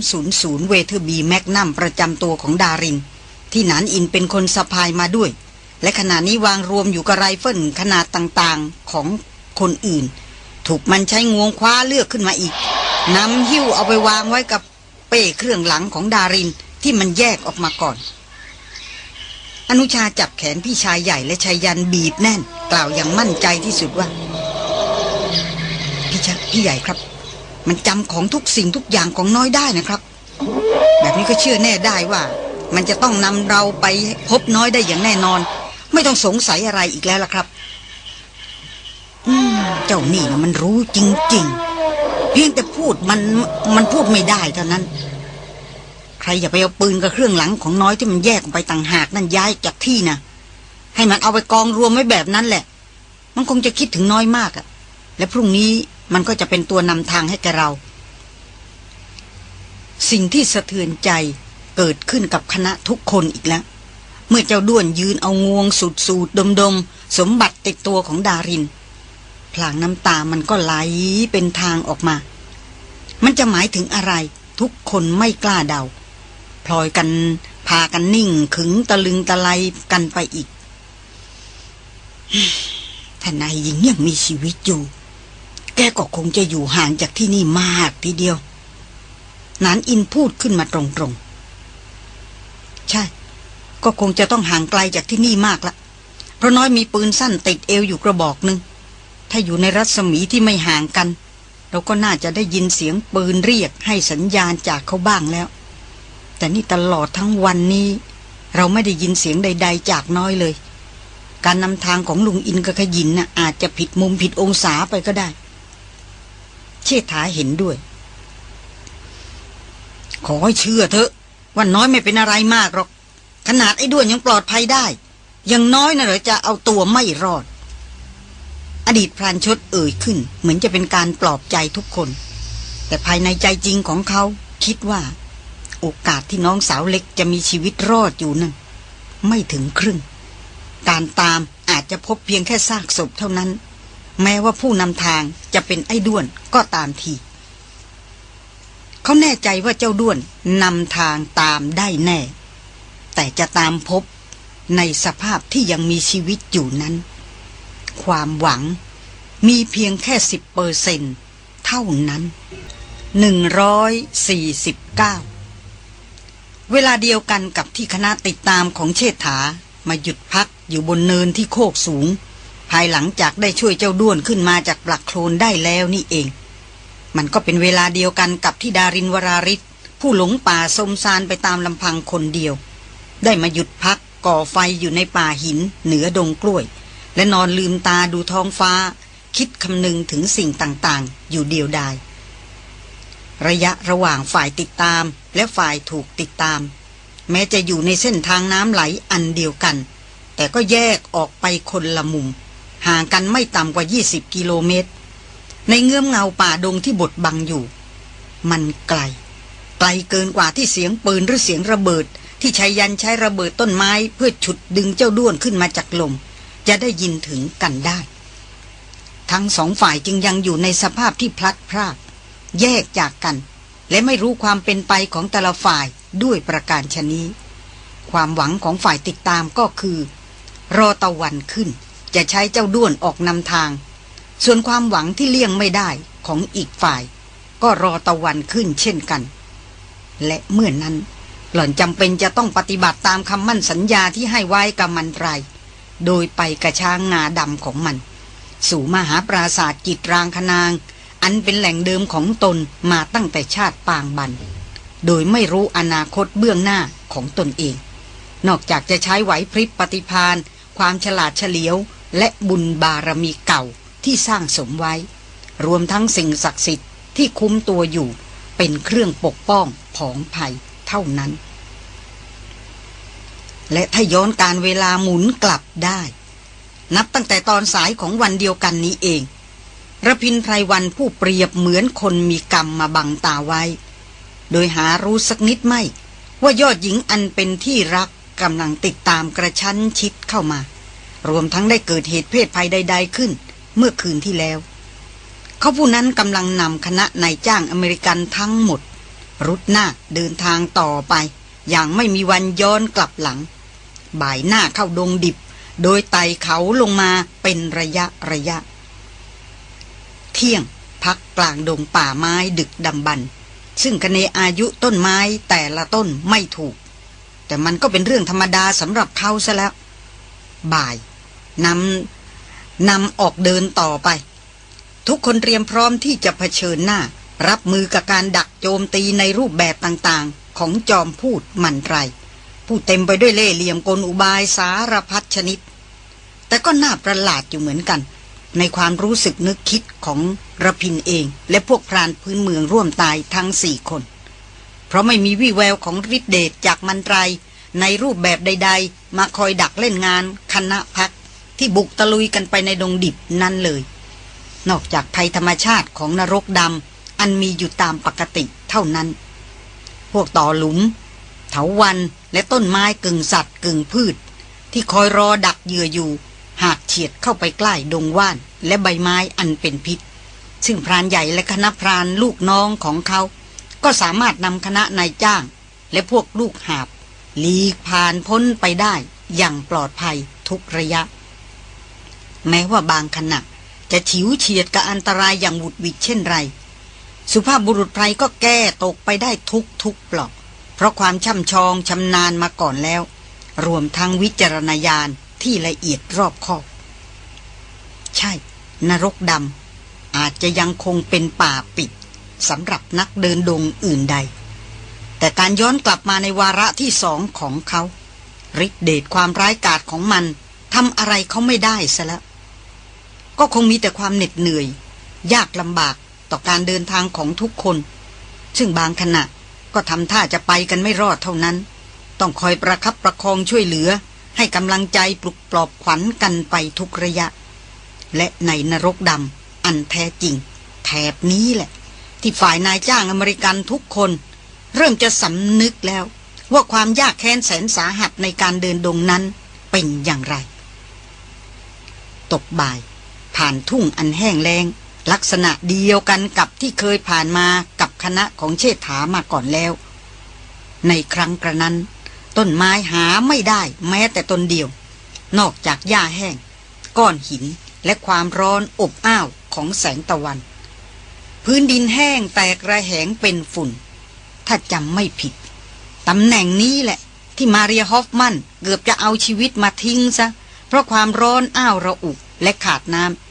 300 Weatherby Magnum ประจำตัวของดาริน ที่หนานอินเป็นคนสะพายมาด้วย และขณะนี้วางรวมอยู่กับไรเฟิลขนาดต่างๆของคนอื่น ถูกมันใช้งวงคว้าเลือกขึ้นมาอีกนำหิ้วเอาไปวางไว้กับเป้เครื่องหลังของดารินที่มันแยกออกมาก่อน อนุชาจับแขนพี่ชายใหญ่และชายยันบีบแน่น กล่าวอย่างมั่นใจที่สุดว่า พี่ชายพี่ใหญ่ครับ มันจำของทุกสิ่งทุกอย่างของน้อยได้นะครับ แบบนี้ก็เชื่อแน่ได้ว่า มันจะต้องนำเราไปพบน้อยได้อย่างแน่นอน ไม่ต้องสงสัยอะไรอีกแล้วล่ะครับ อืมเจ้านี่นะมันรู้จริง ๆ เพียงแต่พูดมันมันพูดไม่ได้เท่านั้น ใครอย่าไปเอาปืนกับเครื่องหลังของน้อยที่มันแยกออกไปต่างหากนั่นย้ายจากที่นะให้มันเอาไปกองรวมไว้แบบนั้นแหละ มันคงจะคิดถึงน้อยมากอะและพรุ่งนี้ มันก็จะเป็นตัวนำทางให้แกเรา สิ่งที่สะเทือนใจเกิดขึ้นกับคณะทุกคนอีกแล้ว เมื่อเจ้าด้วนยืนเอางวงสูดสูดดมดมสมบัติติดตัวของดาริน พลางน้ำตามันก็ไหลเป็นทางออกมา มันจะหมายถึงอะไร ทุกคนไม่กล้าเดา พลอยกันพากันนิ่งขึงตะลึงตะไลกันไปอีกท่านนายหญิงยังมีชีวิตอยู่ แกก็คงจะอยู่ห่างจากที่นี่มากทีเดียวนานอินพูดขึ้นมาตรงๆ ใช่ ก็คงจะต้องห่างไกลจากที่นี่มากละเพราะน้อยมีปืนสั้นติดเอวอยู่กระบอกหนึ่ง ถ้าอยู่ในรัศมีที่ไม่ห่างกัน เราก็น่าจะได้ยินเสียงปืนเรียกให้สัญญาณจากเขาบ้างแล้ว แต่นี่ตลอดทั้งวันนี้ เราไม่ได้ยินเสียงใด ๆ จากน้อยเลย การนำทางของลุงอินกับขยินน่ะอาจจะผิดมุมผิดองศาไปก็ได้ เชษฐาเห็นด้วย ขอให้เชื่อเถอะว่าน้อยไม่เป็นอะไรมากหรอก ขนาดไอ้ด้วนยังปลอดภัยได้ ยังน้อยนะเหรอจะเอาตัวไม่รอด อดีตพรานชดเอ่ยขึ้น เหมือนจะเป็นการปลอบใจทุกคน แต่ภายในใจจริงของเขาคิดว่า โอกาสที่น้องสาวเล็กจะมีชีวิตรอดอยู่นั่นไม่ถึงครึ่ง การตามอาจจะพบเพียงแค่ซากศพเท่านั้น แม้ว่าผู้นำทางจะเป็นไอ้ด้วนก็ตามทีเขาแน่ใจว่าเจ้าด้วนนำทางตามได้แน่ แต่จะตามพบในสภาพที่ยังมีชีวิตอยู่นั้น ความหวังมีเพียงแค่สิบเปอร์เซนเท่านั้นหนึ่งร้อยสี่สิบเก้าเวลาเดียวกันกับที่คณะติดตามของเชษฐามาหยุดพักอยู่บนเนินที่โคกสูง ภายหลังจากได้ช่วยเจ้าด้วนขึ้นมาจากปลักโคลนได้แล้วนี่เอง มันก็เป็นเวลาเดียวกันกับที่ดารินวราริศผู้หลงป่าสมซานไปตามลำพังคนเดียว ได้มาหยุดพักก่อไฟอยู่ในป่าหินเหนือดงกล้วย และนอนลืมตาดูท้องฟ้า คิดคำนึงถึงสิ่งต่างๆ อยู่เดียวดายระยะระหว่างฝ่ายติดตามและฝ่ายถูกติดตาม แม้จะอยู่ในเส้นทางน้ำไหลอันเดียวกัน แต่ก็แยกออกไปคนละมุม ห่างกันไม่ต่ำกว่า 20 กิโลเมตร ในเงื้อมเงาป่าดงที่บดบังอยู่ มันไกล ไกลเกินกว่าที่เสียงปืนหรือเสียงระเบิด ที่ใช้ยันใช้ระเบิดต้นไม้ เพื่อฉุดดึงเจ้าด้วนขึ้นมาจากลม จะได้ยินถึงกันได้ ทั้งสองฝ่ายจึงยังอยู่ในสภาพที่พลัดพรากแยกจากกัน และไม่รู้ความเป็นไปของแต่ละฝ่ายด้วยประการชนี้ ความหวังของฝ่ายติดตามก็คือ รอตะวันขึ้น จะใช้เจ้าด้วนออกนำทาง ส่วนความหวังที่เลี่ยงไม่ได้ของอีกฝ่าย ก็รอตะวันขึ้นเช่นกัน และเมื่อนนั้น หล่อนจำเป็นจะต้องปฏิบัติตามคำมั่นสัญญาที่ให้ไว้กับมันไรโดยไปกระช้างงาดำของมัน สู่มหาปราศาสตร์จิตรางคนาง อันเป็นแหล่งเดิมของตนมาตั้งแต่ชาติปางบัน โดยไม่รู้อนาคตเบื้องหน้าของตนเอง นอกจากจะใช้ไหวพริบปฏิพานความฉลาดเฉลียว และบุญบารมีเก่าที่สร้างสมไว้ รวมทั้งสิ่งศักดิ์สิทธิ์ที่คุ้มตัวอยู่ เป็นเครื่องปกป้องผองภัยเท่านั้น และถ้าย้อนการเวลาหมุนกลับได้ นับตั้งแต่ตอนสายของวันเดียวกันนี้เองระพินไพรวันผู้เปรียบเหมือนคนมีกรรมมาบังตาไว้ โดยหารู้สักนิดไม่ ว่ายอดหญิงอันเป็นที่รักกำลังติดตามกระชั้นชิดเข้ามา รวมทั้งได้เกิดเหตุเพศภัยใด ๆ ขึ้น เมื่อคืนที่แล้ว เขาผู้นั้นกำลังนำคณะนายจ้างอเมริกันทั้งหมด รุดหน้าเดินทางต่อไป อย่างไม่มีวันย้อนกลับหลัง บ่ายหน้าเข้าดงดิบ โดยไต่เขาลงมาเป็นระยะระยะ เที่ยงพักกลางดงป่าไม้ดึกดำบรรซึ่งคเนอายุต้นไม้แต่ละต้นไม่ถูก แต่มันก็เป็นเรื่องธรรมดาสำหรับเขาซะแล้ว บ่าย นำนำออกเดินต่อไป ทุกคนเตรียมพร้อมที่จะเผชิญหน้า รับมือกับการดักโจมตีในรูปแบบต่างๆ ของจอมพูดมันไรผู้เต็มไปด้วยเล่ห์เหลี่ยมกลอุบายสารพัดชนิด แต่ก็น่าประหลาดอยู่เหมือนกัน ในความรู้สึกนึกคิดของระพินเอง และพวกพรานพื้นเมืองร่วมตายทั้งสี่คน เพราะไม่มีวี่แววของฤทธิเดชจากมันไรในรูปแบบใด ๆ มาคอยดักเล่นงานคณะพัก ที่บุกตะลุยกันไปในดงดิบนั่นเลย นอกจากภัยธรรมชาติของนรกดำอันมีอยู่ตามปกติเท่านั้น พวกต่อหลุม เถาวันและต้นไม้กึ่งสัตว์กึ่งพืช ที่คอยรอดักเหยื่ออยู่ หากเฉียดเข้าไปใกล้ดงว่าน และใบไม้อันเป็นพิษ ซึ่งพรานใหญ่และคณะพรานลูกน้องของเขา ก็สามารถนำคณะนายจ้าง และพวกลูกหาบหลีกผ่านพ้นไปได้อย่างปลอดภัยทุกระยะ แม้ว่าบางขณะจะฉิวเฉียดกับอันตรายอย่างบุดวิดเช่นไร สุภาพบุรุษไพรก็แก้ตกไปได้ทุกทุกปลอก เพราะความช่ำชองชำนาญมาก่อนแล้ว รวมทั้งวิจารณญาณที่ละเอียดรอบคอบ ใช่ นรกดำอาจจะยังคงเป็นป่าปิดสำหรับนักเดินดงอื่นใด แต่การย้อนกลับมาในวาระที่สองของเขาฤทธิเดชความร้ายกาจของมันทำอะไรเขาไม่ได้ซะแล้ว ก็คงมีแต่ความเหน็ดเหนื่อย ยากลำบากต่อการเดินทางของทุกคน ซึ่งบางขณะก็ทำท่าจะไปกันไม่รอดเท่านั้น ต้องคอยประคับประคองช่วยเหลือ ให้กำลังใจปลุกปลอบขวัญกันไปทุกระยะ และในนรกดำอันแท้จริง แถบนี้แหละ ที่ฝ่ายนายจ้างอเมริกันทุกคน เริ่มจะสำนึกแล้ว ว่าความยากแค้นแสนสาหัสในการเดินดงนั้นเป็นอย่างไร ตกบ่าย ผ่านทุ่งอันแห้งแล้ง ลักษณะเดียวกันกับที่เคยผ่านมากับคณะของเชษฐามาก่อนแล้ว ในครั้งกระนั้น ต้นไม้หาไม่ได้แม้แต่ต้นเดียว นอกจากหญ้าแห้ง ก้อนหินและความร้อนอบอ้าวของแสงตะวัน พื้นดินแห้งแตกระแหงเป็นฝุ่น ถ้าจำไม่ผิดตำแหน่งนี้แหละ ที่มาเรียฮอฟมันเกือบจะเอาชีวิตมาทิ้งซะ เพราะความร้อนอ้าวระอุและขาดน้ำ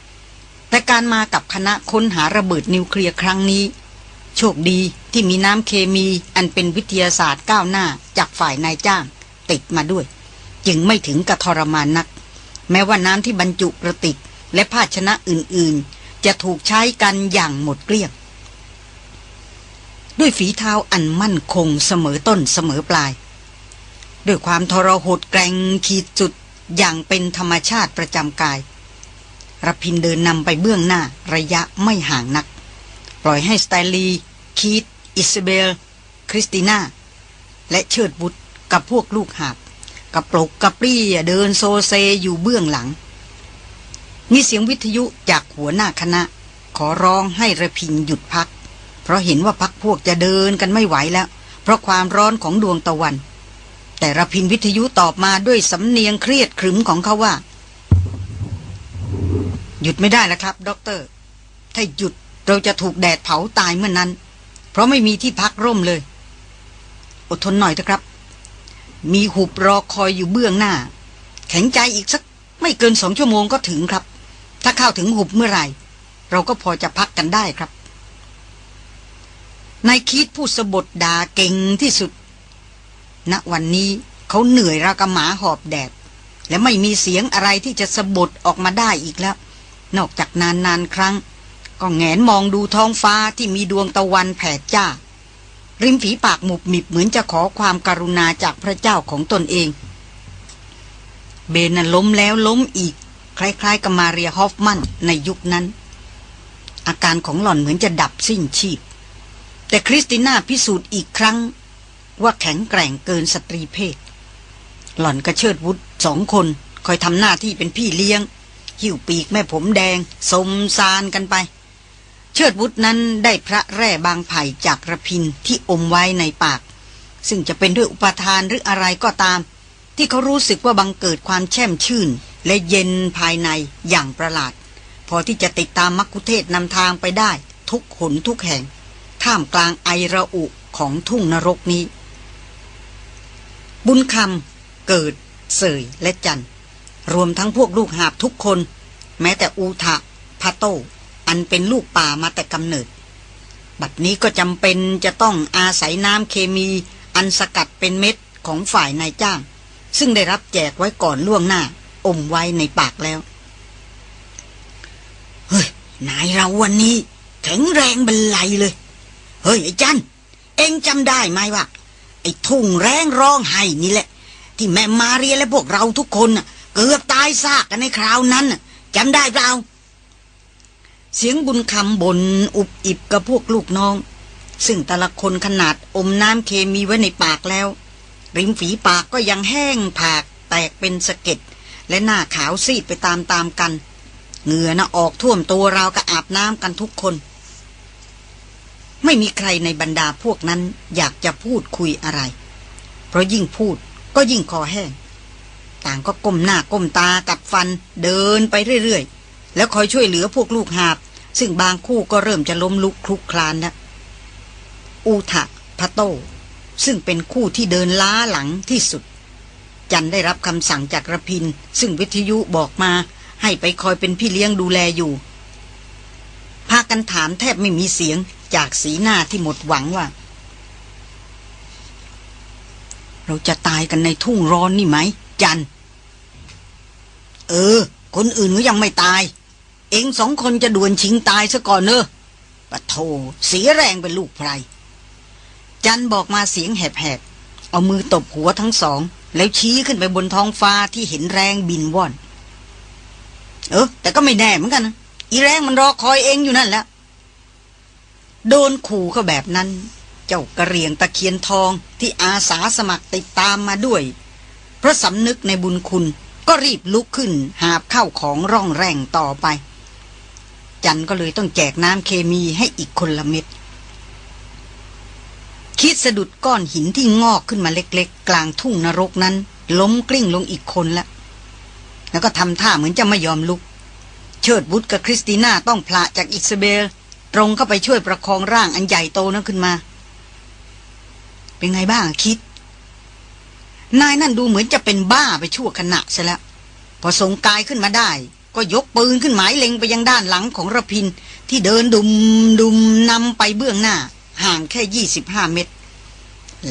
แต่การมากับคณะค้นหาระเบิดนิวเคลียร์ครั้งนี้ โชคดีที่มีน้ำเคมีอันเป็นวิทยาศาสตร์ก้าวหน้าจากฝ่ายนายจ้าง ติดมาด้วย จึงไม่ถึงกับทรมานนัก แม้ว่าน้ำที่บรรจุกระติก และภาชนะอื่นๆ จะถูกใช้กันอย่างหมดเกลี้ยงด้วยฝีเท้าอันมั่นคงเสมอต้นเสมอปลาย ด้วยความทรหดแกร่งขีดสุดอย่างเป็นธรรมชาติประจำกาย รพินทร์เดินนำไปเบื้องหน้าระยะไม่ห่างนัก ปล่อยให้สแตนลีย์ คีธ อิสเบล คริสติน่า และเชิดบุตรกับพวกลูกหาบกะปลกกะเปลี้ยเดินโซเซอยู่เบื้องหลัง มีเสียงวิทยุจากหัวหน้าคณะ ขอร้องให้ระพินหยุดพัก เพราะเห็นว่าพักพวกจะเดินกันไม่ไหวแล้ว เพราะความร้อนของดวงตะวัน แต่ระพินวิทยุตอบมาด้วยสำเนียงเครียดขรึมของเขาว่า หยุดไม่ได้แล้วครับด็อกเตอร์ ถ้าหยุดเราจะถูกแดดเผาตายเมื่อนนั้น เพราะไม่มีที่พักร่มเลย อดทนหน่อยเถอะครับ มีหุบรอคอยอยู่เบื้องหน้า แข็งใจอีกสักไม่เกินสองชั่วโมงก็ถึงครับ ถ้าเข้าถึงหุบเมื่อไหร่ เราก็พอจะพักกันได้ครับนายคิดพูดสบดดาเก่งที่สุดณวันนี้เขาเหนื่อยรากหมาหอบแดด และไม่มีเสียงอะไรที่จะสะบดออกมาได้อีกแล้ว นอกจากนานนานครั้ง ก็แงนมองดูท้องฟ้าที่มีดวงตะวันแผดจ้า ริมฝีปากหมุบหมิบเหมือนจะขอความการุณาจากพระเจ้าของตนเอง เบนนั้นล้มแล้วล้มอีก คล้ายๆกับมาเรียฮอฟมันในยุคนั้น อาการของหล่อนเหมือนจะดับสิ้นชีพ แต่คริสติน่าพิสูจน์อีกครั้ง ว่าแข็งแกร่งเกินสตรีเพศ หล่อนกระเชิดวุฒสองคนคอยทำหน้าที่เป็นพี่เลี้ยง หิ้วปีกแม่ผมแดง สมซานกันไป เชิดวุฒนั้นได้พระแร่บางไผ่จากระพินที่อมไว้ในปาก ซึ่งจะเป็นด้วยอุปทานหรืออะไรก็ตาม ที่เขารู้สึกว่าบังเกิดความแช่มชื่น และเย็นภายในอย่างประหลาด พอที่จะติดตามมักคุเทศนำทางไปได้ ทุกหนทุกแห่ง ท่ามกลางไอระอุของทุ่งนรกนี้ บุญคำเกิด เสยและจันทร์ รวมทั้งพวกลูกหาบทุกคน แม้แต่อูทะพาโต อันเป็นลูกป่ามาแต่กำเนิด บัดนี้ก็จำเป็นจะต้องอาศัยน้ำเคมี อันสกัดเป็นเม็ดของฝ่ายนายจ้าง ซึ่งได้รับแจกไว้ก่อนล่วงหน้า อมไว้ในปากแล้ว เฮ้ย นายเราวันนี้แข็งแรงบรรลัยเลย เฮ้ย ไอ้จันเอ็งจำได้ไหมว่าไอ้ทุ่งแรงร้องไห้นี่แหละ ที่แม่มาเรียและพวกเราทุกคนน่ะ เกือบตายซากกันในคราวนั้นจำได้เปล่า เสียงบุญคำบนอุบอิบกับพวกลูกน้อง ซึ่งแต่ละคนขนาดอมน้ำเคมีไว้ในปากแล้ว ริมฝีปากก็ยังแห้งผากแตกเป็นสะเก็ดและหน้าขาวซีดไปตามๆกัน เหงื่อน่ะออกท่วมตัวเราก็อาบน้ำกันทุกคน ไม่มีใครในบรรดาพวกนั้นอยากจะพูดคุยอะไร เพราะยิ่งพูดก็ยิ่งคอแห้ง ต่างก็ก้มหน้าก้มตากัดฟันเดินไปเรื่อยๆ แล้วคอยช่วยเหลือพวกลูกหาบ ซึ่งบางคู่ก็เริ่มจะล้มลุกคลุกคลานแล้วอูทะพะโต ซึ่งเป็นคู่ที่เดินล้าหลังที่สุด จันได้รับคำสั่งจากระพิน ซึ่งวิทยุบอกมา ให้ไปคอยเป็นพี่เลี้ยงดูแลอยู่ พากันถามแทบไม่มีเสียงจากสีหน้าที่หมดหวังว่า เราจะตายกันในทุ่งร้อนนี่ไหม จัน เออ คนอื่นก็ยังไม่ตาย เองสองคนจะด่วนชิงตายซะก่อนเนอะปะโทเสียแรงเป็นลูกไพรจันบอกมาเสียงแหบๆ เอามือตบหัวทั้งสอง แล้วชี้ขึ้นไปบนท้องฟ้าที่เห็นแรงบินว่อน เออ แต่ก็ไม่แน่เหมือนกันนะอีแรงมันรอคอยเองอยู่นั่นแหละ โดนขู่เขาแบบนั้น เจ้ากระเรียงตะเคียนทองที่อาสาสมัครติดตามมาด้วย เพราะสำนึกในบุญคุณ ก็รีบลุกขึ้นหาบเข้าของร่องแรงต่อไป จันก็เลยต้องแจกน้ำเคมีให้อีกคนละเม็ด คิดสะดุดก้อนหินที่งอกขึ้นมาเล็กๆ กลางทุ่งนรกนั้น ล้มกลิ้งลงอีกคนละ แล้วก็ทำท่าเหมือนจะไม่ยอมลุก เชิดบุตรกับคริสติน่าต้องผละจากอิสเบล ตรงเข้าไปช่วยประคองร่างอันใหญ่โตนั้นขึ้นมา เป็นไงบ้างคีธ นายนั่นดูเหมือนจะเป็นบ้าไปชั่วขณะซะแล้ว พอทรงกายขึ้นมาได้ ก็ยกปืนขึ้นหมายเล็งไปยังด้านหลังของรพินทร์ ที่เดินดุมดุมนำไปเบื้องหน้า ห่างแค่ยี่สิบห้าเมตร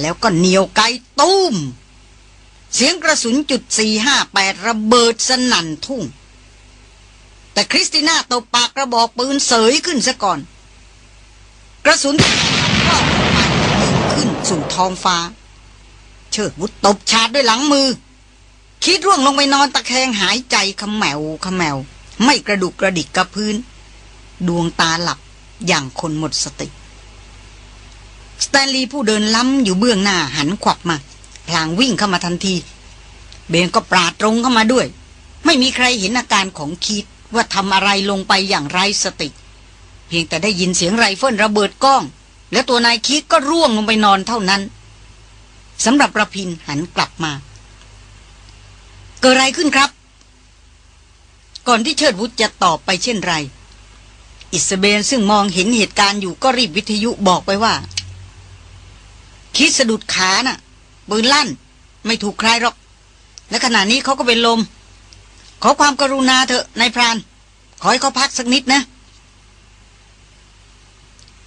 แล้วก็เหนี่ยวไกตูม เสียงกระสุนจุดสี่ห้าแปดระเบิดสนั่นทุ่ง แต่คริสติน่าตบปากกระบอกปืนเสยขึ้นซะก่อน กระสุนก็ขึ้นสู่ท้องฟ้า เชิดวุฒตบชาดด้วยหลังมือ คิดร่วงลงไปนอนตะแคงหายใจขมแมวขมแมว ไม่กระดุกกระดิกกับพื้น ดวงตาหลับอย่างคนหมดสติ สแตนลีย์ผู้เดินล้ำอยู่เบื้องหน้าหันขวับมา พลางวิ่งเข้ามาทันที เบนก็ปราดตรงเข้ามาด้วย ไม่มีใครเห็นอาการของคิดว่าทำอะไรลงไปอย่างไร้สติ เพียงแต่ได้ยินเสียงไรเฟิลระเบิดก้อง แล้วตัวนายคิดก็ร่วงลงไปนอนเท่านั้น สำหรับรพินทร์หันกลับมา เกิดอะไรขึ้นครับ ก่อนที่เชิดวุฒจะตอบไปเช่นไร อิสเบนซึ่งมองเห็นเหตุการณ์อยู่ก็รีบวิทยุบอกไปว่า คิดสะดุดขาน่ะปืนลั่น ไม่ถูกใครหรอก และขณะนี้เขาก็เป็นลม ขอความกรุณาเถอะนายพราน ขอให้เขาพักสักนิดนะ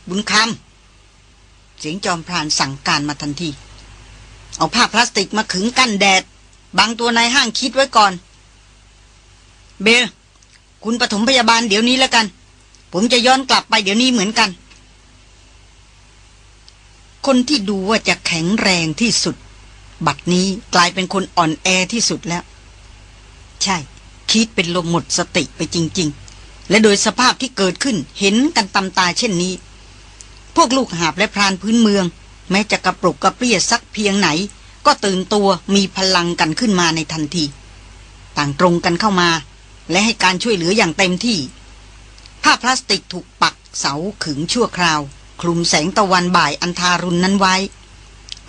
บุญคำเสียงจอมพรานสั่งการมาทันที เอาผ้าพลาสติกมาขึงกั้นแดด บังตัวนายห้างคิดไว้ก่อน เบล คุณปฐมพยาบาลเดี๋ยวนี้แล้วกัน ผมจะย้อนกลับไปเดี๋ยวนี้เหมือนกัน คนที่ดูว่าจะแข็งแรงที่สุด บัดนี้กลายเป็นคนอ่อนแอที่สุดแล้ว ใช่ คิดเป็นลมหมดสติไปจริง ๆ และโดยสภาพที่เกิดขึ้นเห็นกันตำตาเช่นนี้ พวกลูกหาบและพรานพื้นเมือง แม้จะกระปรุกกระเปรี้ยสักเพียงไหน ก็ตื่นตัวมีพลังกันขึ้นมาในทันที ต่างตรงกันเข้ามา และให้การช่วยเหลืออย่างเต็มที่ ผ้าพลาสติกถูกปักเสาขึงชั่วคราว คลุมแสงตะวันบ่ายอันทารุณนนั้นไว้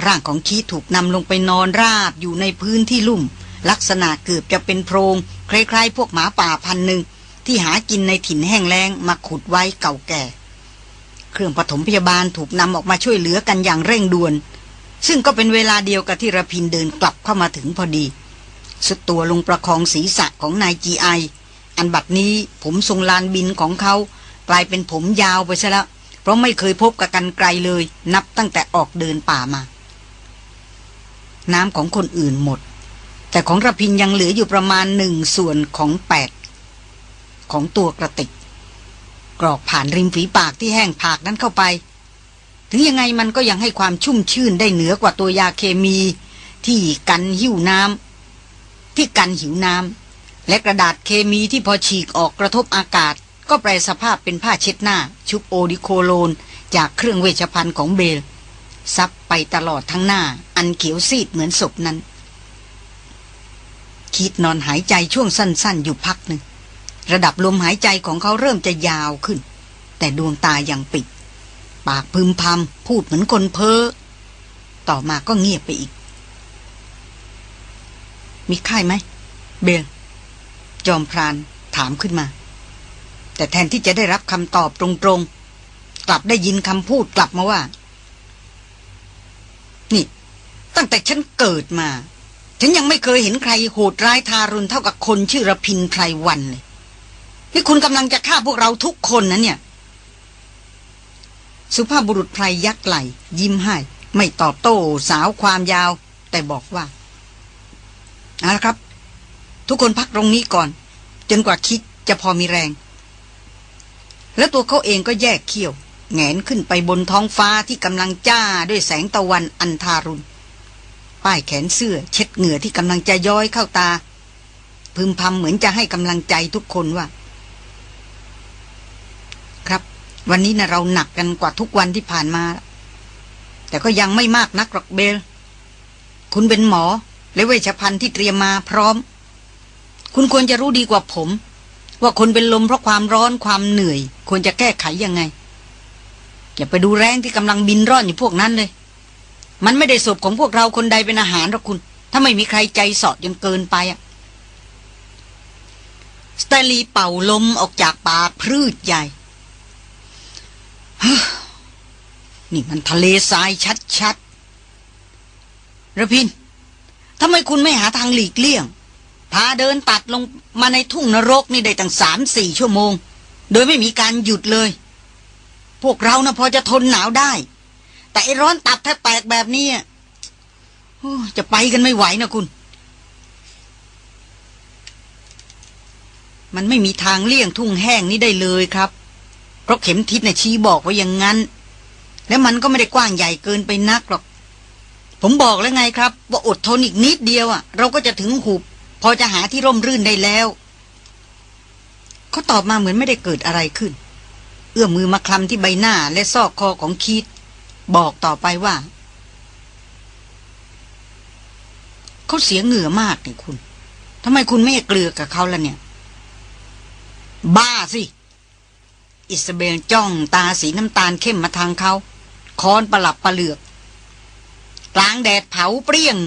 ร่างของคีถูกนำลงไปนอนราบอยู่ในพื้นที่ลุ่ม ลักษณะเกือบจะเป็นโพรงคล้ายๆ พวกหมาป่าพันหนึ่งที่หากินในถิ่นแห้งแล้งมาขุดไว้เก่าแก่ เครื่องปฐมพยาบาลถูกนำออกมาช่วยเหลือกันอย่างเร่งด่วน ซึ่งก็เป็นเวลาเดียวกับที่ระพินเดินกลับเข้ามาถึงพอดี สุดตัวลงประคองศีรษะของนายจีไออันบัดนี้ผมทรงลานบินของเขากลายเป็นผมยาวไปซะแล้ว เพราะไม่เคยพบกับกันไกลเลย นับตั้งแต่ออกเดินป่ามา น้ำของคนอื่นหมด แต่ของระพินยังเหลืออยู่ประมาณหนึ่งส่วนของแปดของตัวกระติก กรอกผ่านริมฝีปากที่แห้งผากนั้นเข้าไป ถึงยังไงมันก็ยังให้ความชุ่มชื่นได้เหนือกว่าตัวยาเคมี ที่กันหิวน้ำที่กันหิวน้ำและกระดาษเคมีที่พอฉีกออกกระทบอากาศ ก็แปลสภาพเป็นผ้าเช็ดหน้า ชุบโอดิโคโลน จากเครื่องเวชภัณฑ์ของเบลซับไปตลอดทั้งหน้า อันเขียวซีดเหมือนศพนั้น คิดนอนหายใจช่วงสั้น ๆ อยู่พักหนึ่ง ระดับลมหายใจของเขาเริ่มจะยาวขึ้น แต่ดวงตายังปิด ปากพึมพำพูดเหมือนคนเพ้อ ต่อมาก็เงียบไปอีก มีไข้ไหม เบล จอมพรานถามขึ้นมา แต่แทนที่จะได้รับคำตอบตรงๆ กลับได้ยินคำพูดกลับมาว่า นี่ ตั้งแต่ฉันเกิดมาฉันยังไม่เคยเห็นใครโหดร้ายทารุณเท่ากับคนชื่อระพินไพรวันเลย นี่คุณกำลังจะฆ่าพวกเราทุกคนนะเนี่ย สุภาพบุรุษไพรยักไหล ยิ้มให้ ไม่ตอบโต้สาวความยาว แต่บอกว่าเอาละครับ ทุกคนพักตรงนี้ก่อน จนกว่าคิดจะพอมีแรง แล้วตัวเขาเองก็แยกเขี้ยวแงนขึ้นไปบนท้องฟ้าที่กำลังจ้าด้วยแสงตะวันอันทารุณ ป้ายแขนเสื้อ เช็ดเหงื่อที่กำลังจะย้อยเข้าตา พึมพำเหมือนจะให้กำลังใจทุกคนว่า ครับ วันนี้นะเราหนักกันกว่าทุกวันที่ผ่านมา แต่ก็ยังไม่มากนักหรอกเบล คุณเป็นหมอ และเวชภัณฑ์ที่เตรียมมาพร้อม คุณควรจะรู้ดีกว่าผม ว่าคนเป็นลมเพราะความร้อนความเหนื่อย ควรจะแก้ไขยังไง อย่าไปดูแรงที่กำลังบินร่อนอยู่พวกนั้นเลย มันไม่ได้ศพของพวกเราคนใดเป็นอาหารหรอกคุณ ถ้าไม่มีใครใจสอดจนเกินไปอะสเตลีเป่าลมออกจากปากพืชใหญ่ นี่มันทะเลทรายชัดๆระพินทำไมคุณไม่หาทางหลีกเลี่ยง พาเดินตัดลงมาในทุ่งนรกนี่ได้ตั้งสามสี่ชั่วโมง โดยไม่มีการหยุดเลย พวกเรานะพอจะทนหนาวได้ แต่ไอ้ร้อนตับแทบแตกแบบนี้จะไปกันไม่ไหวนะคุณ มันไม่มีทางเลี่ยงทุ่งแห้งนี้ได้เลยครับ เพราะเข็มทิศน่ะชี้บอกไว้อย่างนั้น แล้วมันก็ไม่ได้กว้างใหญ่เกินไปนักหรอก ผมบอกแล้วไงครับ ว่าอดทนอีกนิดเดียวอะ เราก็จะถึงหุบ พอจะหาที่ร่มรื่นได้แล้วเขาตอบมาเหมือนไม่ได้เกิดอะไรขึ้น เอื้อมมือมาคลำที่ใบหน้าและซอกคอของคีดบอกต่อไปว่าเขาเสียเหงื่อมากนี่คุณทำไมคุณไม่เกลือกับเขาล่ะเนี่ย บ้าสิ อิสเบลจ้องตาสีน้ำตาลเข้มมาทางเขาคอนประหลับประเหลือก กลางแดดเผาเปรี้ยง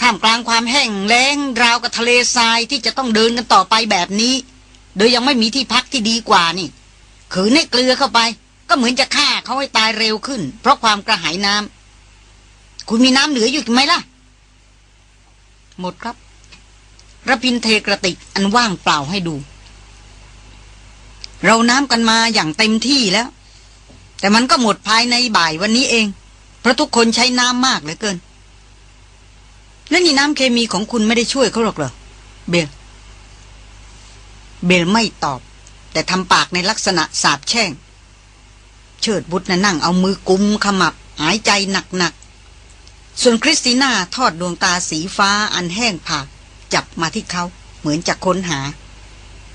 ท่ามกลางความแห้งแล้งราวกับทะเลทรายที่จะต้องเดินกันต่อไปแบบนี้ โดยยังไม่มีที่พักที่ดีกว่านี่ ขืนให้เกลือเข้าไป ก็เหมือนจะฆ่าเขาให้ตายเร็วขึ้น เพราะความกระหายน้ำคุณมีน้ำเหลืออยู่ไหมล่ะ หมดครับระพินเทกระติกอันว่างเปล่าให้ดู เราน้ำกันมาอย่างเต็มที่แล้ว แต่มันก็หมดภายในบ่ายวันนี้เอง เพราะทุกคนใช้น้ำมากเหลือเกิน แล้วนี่น้ำเคมีของคุณไม่ได้ช่วยเขาหรอกเหรอ เบล เบลไม่ตอบ แต่ทำปากในลักษณะสาบแช่ง เชิดวุธนั่งเอามือกุมขมับ หายใจหนักๆ ส่วนคริสติน่าทอดดวงตาสีฟ้าอันแห้งผาก จับมาที่เขาเหมือนจะค้นหา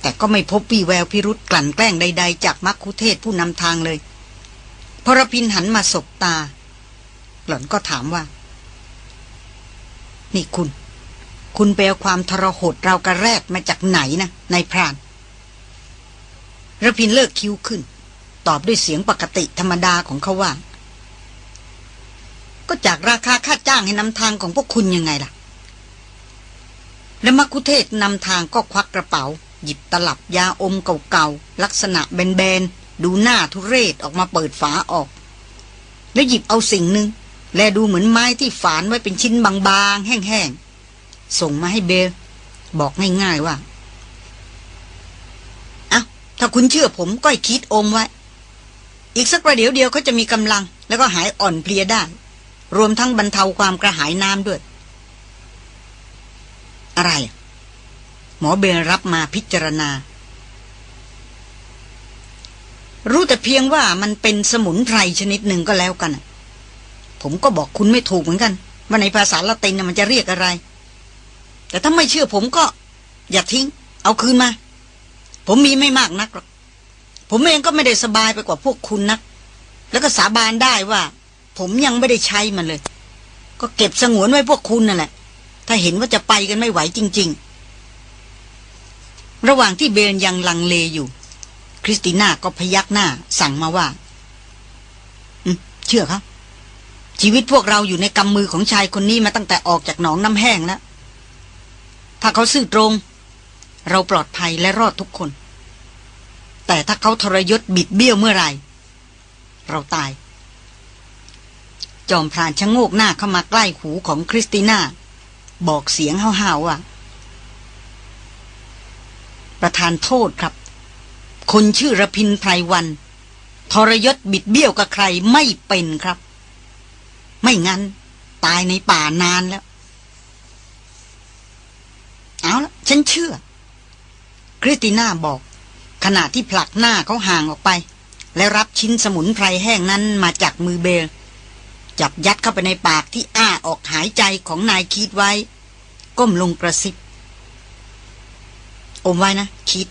แต่ก็ไม่พบวี่แววพิรุธกลั่นแกล้งใด ๆ จากมัคคุเทศก์ผู้นำทางเลยพอรพินทร์หันมาสบตา หล่อนก็ถามว่า นี่คุณ คุณไปเอาความทรหดเรากระแรกมาจากไหนนะนายพรานระพินเลิกคิ้วขึ้น ตอบด้วยเสียงปกติธรรมดาของเขาว่า ก็จากราคาค่าจ้างให้นำทางของพวกคุณยังไงล่ะ และมักคุเทศนำทางก็ควักกระเป๋า หยิบตลับยาอมเก่าๆ ลักษณะแบนๆ ดูหน้าทุเรศออกมาเปิดฝาออก แล้วหยิบเอาสิ่งหนึ่ง และดูเหมือนไม้ที่ฝานไว้เป็นชิ้นบางๆ แห้งๆ ส่งมาให้เบล บอกง่ายๆว่าเอาถ้าคุณเชื่อผมก็คิดอมไว้ อีกสักประเดี๋ยวเดียวเขาจะมีกำลัง แล้วก็หายอ่อนเพลียได้ รวมทั้งบรรเทาความกระหายน้ำด้วย อะไร หมอเบลรับมาพิจารณา รู้แต่เพียงว่ามันเป็นสมุนไพรชนิดหนึ่งก็แล้วกัน ผมก็บอกคุณไม่ถูกเหมือนกัน ว่าในภาษาละตินมันจะเรียกอะไร แต่ถ้าไม่เชื่อผมก็ อย่าทิ้ง เอาคืนมา ผมมีไม่มากนักหรอกผมเองก็ไม่ได้สบายไปกว่าพวกคุณนัก แล้วก็สาบานได้ว่า ผมยังไม่ได้ใช้มันเลย ก็เก็บสงวนไว้พวกคุณนั่นแหละ ถ้าเห็นว่าจะไปกันไม่ไหวจริง ๆ ระหว่างที่เบนยังลังเลอยู่ คริสติน่าก็พยักหน้า สั่งมาว่าเชื่อเขา ชีวิตพวกเราอยู่ในกำมือของชายคนนี้มาตั้งแต่ออกจากหนองน้ำแห้งแล้วถ้าเขาซื่อตรง เราปลอดภัยและรอดทุกคน แต่ถ้าเขาทรยศบิดเบี้ยวเมื่อไหร่ เราตาย จอมพรานชะโงกหน้าเข้ามาใกล้หูของคริสติน่า บอกเสียงห้าวๆว่า ประธานโทษครับ คนชื่อระพินไพรวัน ทรยศบิดเบี้ยวกับใครไม่เป็นครับ ไม่งั้น ตายในป่านานแล้ว เอาละฉันเชื่อ คริสติน่าบอก ขณะที่ผลักหน้าเขาห่างออกไป และรับชิ้นสมุนไพรแห้งนั้นมาจากมือเบล จับยัดเข้าไปในปากที่อ้าออกหายใจของนายคิดไว้ ก้มลงกระซิบ อมไว้นะ คิด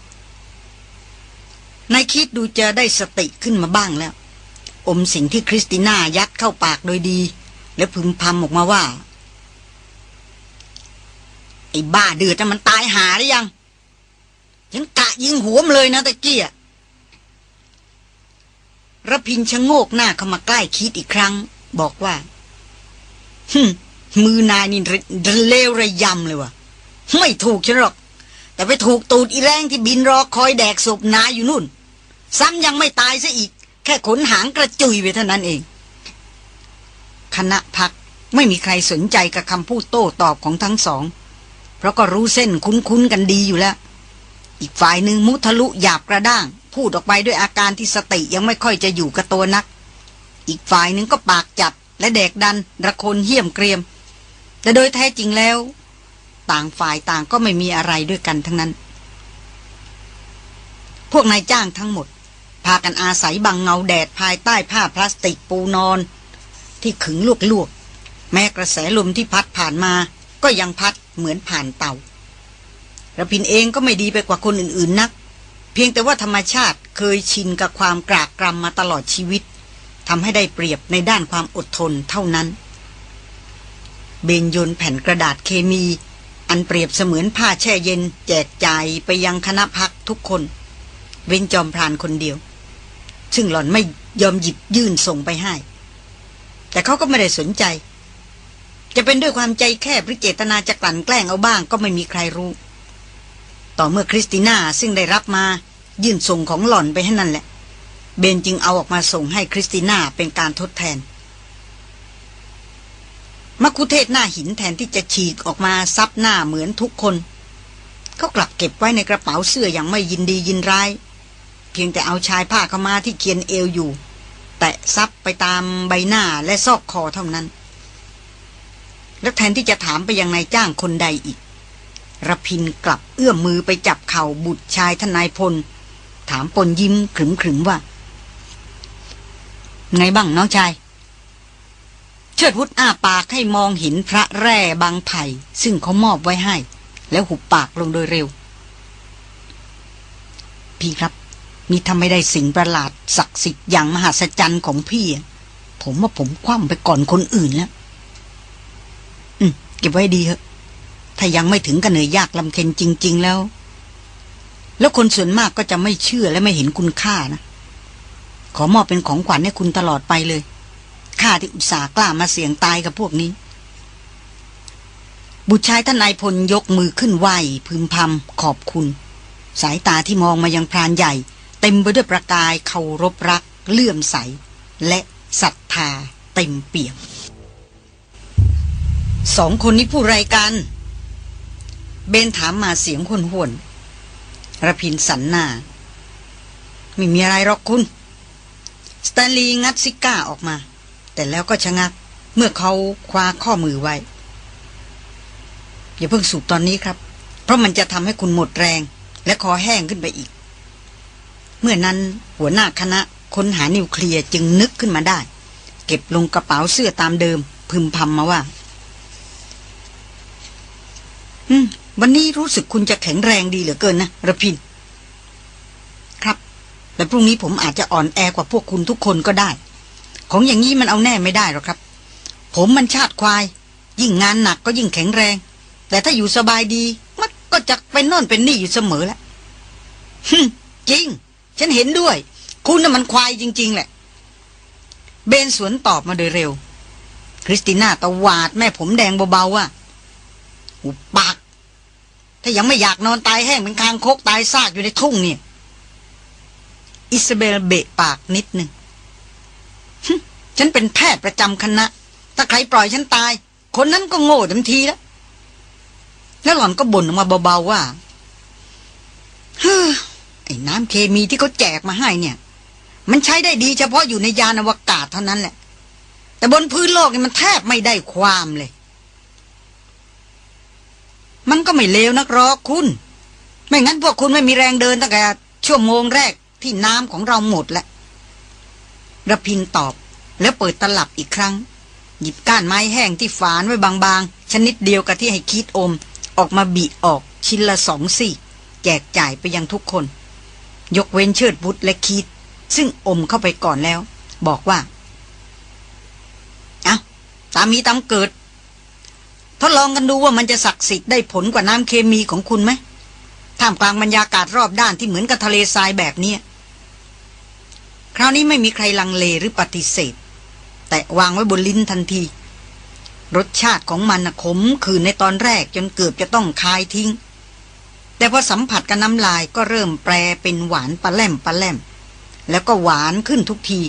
นายคิดดูจะได้สติขึ้นมาบ้างแล้ว อมสิ่งที่คริสติน่ายัดเข้าปากโดยดี แล้วพึมพำออกมาว่า ไอ้บ้าเดือดมันตายหาหรือยัง ฉันกะยิงหัวมเลยนะตะเกียระพินชะโงกหน้าเข้ามาใกล้คิดอีกครั้ง บอกว่าฮึมือนายนี่เลวระยำเลยวะไม่ถูกฉันหรอก แต่ไปถูกตูดอีแรงที่บินรอคอยแดกศพนายอยู่นู่น ซ้ำยังไม่ตายซะอีก แค่ขนหางกระจุยไปเท่านั้นเอง คณะพักไม่มีใครสนใจกับคำพูดโต้ตอบของทั้งสอง เพราะก็รู้เส้นคุ้นๆกันดีอยู่แล้ว อีกฝ่ายหนึ่งมุทะลุหยาบกระด้าง พูดออกไปด้วยอาการที่สติยังไม่ค่อยจะอยู่กับตัวนัก อีกฝ่ายหนึ่งก็ปากจัดและแดกดันระคนเหี้ยมเกรียม แต่โดยแท้จริงแล้ว ต่างฝ่ายต่างก็ไม่มีอะไรด้วยกันทั้งนั้น พวกนายจ้างทั้งหมด พากันอาศัยบังเงาแดดภายใต้ผ้าพลาสติกปูนอน ที่ขึงลวกๆแม้กระแสลมที่พัดผ่านมาก็ยังพัดเหมือนผ่านเตาระพินเองก็ไม่ดีไปกว่าคนอื่นๆนัก เพียงแต่ว่าธรรมชาติเคยชินกับความกรากกรำมาตลอดชีวิตทำให้ได้เปรียบในด้านความอดทนเท่านั้น เบนยนแผ่นกระดาษเคมี อันเปรียบเสมือนผ้าแช่เย็นแจกจ่ายไปยังคณะพักทุกคน เว้นจอมพรานคนเดียว ซึ่งหล่อนไม่ยอมหยิบยื่นส่งไปให้ แต่เขาก็ไม่ได้สนใจ จะเป็นด้วยความใจแคบหรือเจตนาจะกลั่นแกล้งเอาบ้างก็ไม่มีใครรู้ ต่อเมื่อคริสติน่าซึ่งได้รับมายื่นส่งของหล่อนไปให้นั่นแหละ เบนจึงเอาออกมาส่งให้คริสติน่าเป็นการทดแทน มัคคุเทศก์หน้าหินแทนที่จะฉีกออกมาซับหน้าเหมือนทุกคนเขากลับเก็บไว้ในกระเป๋าเสื้ออย่างไม่ยินดียินร้าย เพียงแต่เอาชายผ้าเข้ามาที่เคียนเอวอยู่ แตะซับไปตามใบหน้าและซอกคอเท่านั้น แล้วแทนที่จะถามไปยังนายจ้างคนใดอีกระพินกลับเอื้อมมือไปจับเข่าบุตรชายทนายพล ถามปนยิ้มขึมๆว่า ไงบ้างน้องชาย เชิดพุทธอ้าปากให้มองเห็นพระแร่บางไผ่ซึ่งเขามอบไว้ให้ แล้วหุบปากลงโดยเร็ว พี่ครับ มีทำไม่ได้สิ่งประหลาดศักดิ์สิทธิ์อย่างมหัศจรรย์ของพี่ ผมว่าผมคว่ำไปก่อนคนอื่นแล้ว อืม เก็บไว้ดีเถอะ ถ้ายังไม่ถึงกันเหนื่อยยากลำเค็นจริง ๆ แล้ว แล้วคนส่วนมากก็จะไม่เชื่อและไม่เห็นคุณค่านะ ขอมอบเป็นของขวัญให้คุณตลอดไปเลย ข้าที่อุตส่าห์กล้ามาเสี่ยงตายกับพวกนี้ บุตรชายท่านนายพลยกมือขึ้นไหวพึมพำขอบคุณ สายตาที่มองมายังพรานใหญ่ เต็มไปด้วยประกายเคารพรัก เลื่อมใส และศรัทธาเต็มเปี่ยมสองคนนี้ผู้ไรกัน เบนถามมาเสียงห่นห่นระพินสันหน้า ไม่มีอะไรหรอกคุณ สแตนลีย์งัดซิก้าออกมา แต่แล้วก็ชะงัก เมื่อเขาคว้าข้อมือไว้ อย่าเพิ่งสูบตอนนี้ครับ เพราะมันจะทำให้คุณหมดแรง และคอแห้งขึ้นไปอีก เมื่อนั้นหัวหน้าคณะค้นหานิวเคลียร์จึงนึกขึ้นมาได้ เก็บลงกระเป๋าเสื้อตามเดิม พึมพำมาว่า อืม วันนี้รู้สึกคุณจะแข็งแรงดีเหลือเกินนะระพิน ครับแต่พรุ่งนี้ผมอาจจะอ่อนแอกว่าพวกคุณทุกคนก็ได้ ของอย่างนี้มันเอาแน่ไม่ได้หรอกครับ ผมมันชาติควาย ยิ่งงานหนักก็ยิ่งแข็งแรง แต่ถ้าอยู่สบายดี มันก็จะเป็นน่นเป็นนี่อยู่เสมอแหละฮึจริง ฉันเห็นด้วย คุณน่ะมันควายจริง ๆ แหละ เบนสวนตอบมาโดยเร็ว คริสติน่าตะวาดแม่ผมแดงเบาๆว่าอุปาก ถ้ายังไม่อยากนอนตายแห้งเป็นคางคกตายซากอยู่ในทุ่งเนี่ย อิสเบลเบะปากนิดหนึ่ง ฉันเป็นแพทย์ประจำคณะ ถ้าใครปล่อยฉันตาย คนนั้นก็โง่เต็มทีแล้ว แล้วหล่อนก็บ่นออกมาเบาๆว่าเฮ้อไอ้น้ำเคมีที่เขาแจกมาให้เนี่ย มันใช้ได้ดีเฉพาะอยู่ในยานอวกาศเท่านั้นแหละ แต่บนพื้นโลกนี่มันแทบไม่ได้ความเลย มันก็ไม่เลวนักหรอกคุณ ไม่งั้นพวกคุณไม่มีแรงเดินตั้งแต่ชั่วโมงแรกที่น้ำของเราหมดแล้วระพินตอบ แล้วเปิดตลับอีกครั้ง หยิบก้านไม้แห้งที่ฝานไว้บางๆ ชนิดเดียวกับที่ให้คิดอม ออกมาบีออกชิ้นละสองสี่แจกจ่ายไปยังทุกคน ยกเว้นเชิดบุตรและคิด ซึ่งอมเข้าไปก่อนแล้ว บอกว่าเอาตามมีตามเกิด ทดลองกันดูว่ามันจะศักดิ์สิทธิ์ได้ผลกว่าน้ำเคมีของคุณไหมท่ามกลางบรรยากาศรอบด้านที่เหมือนกับทะเลทรายแบบนี้คราวนี้ไม่มีใครลังเลหรือปฏิเสธ แต่วางไว้บนลิ้นทันที รสชาติของมันขมขื่นในตอนแรกจนเกือบจะต้องคายทิ้ง แต่พอสัมผัสกับน้ำลายก็เริ่มแปรเป็นหวานปลาแลมปลาแลม แล้วก็หวานขึ้นทุกที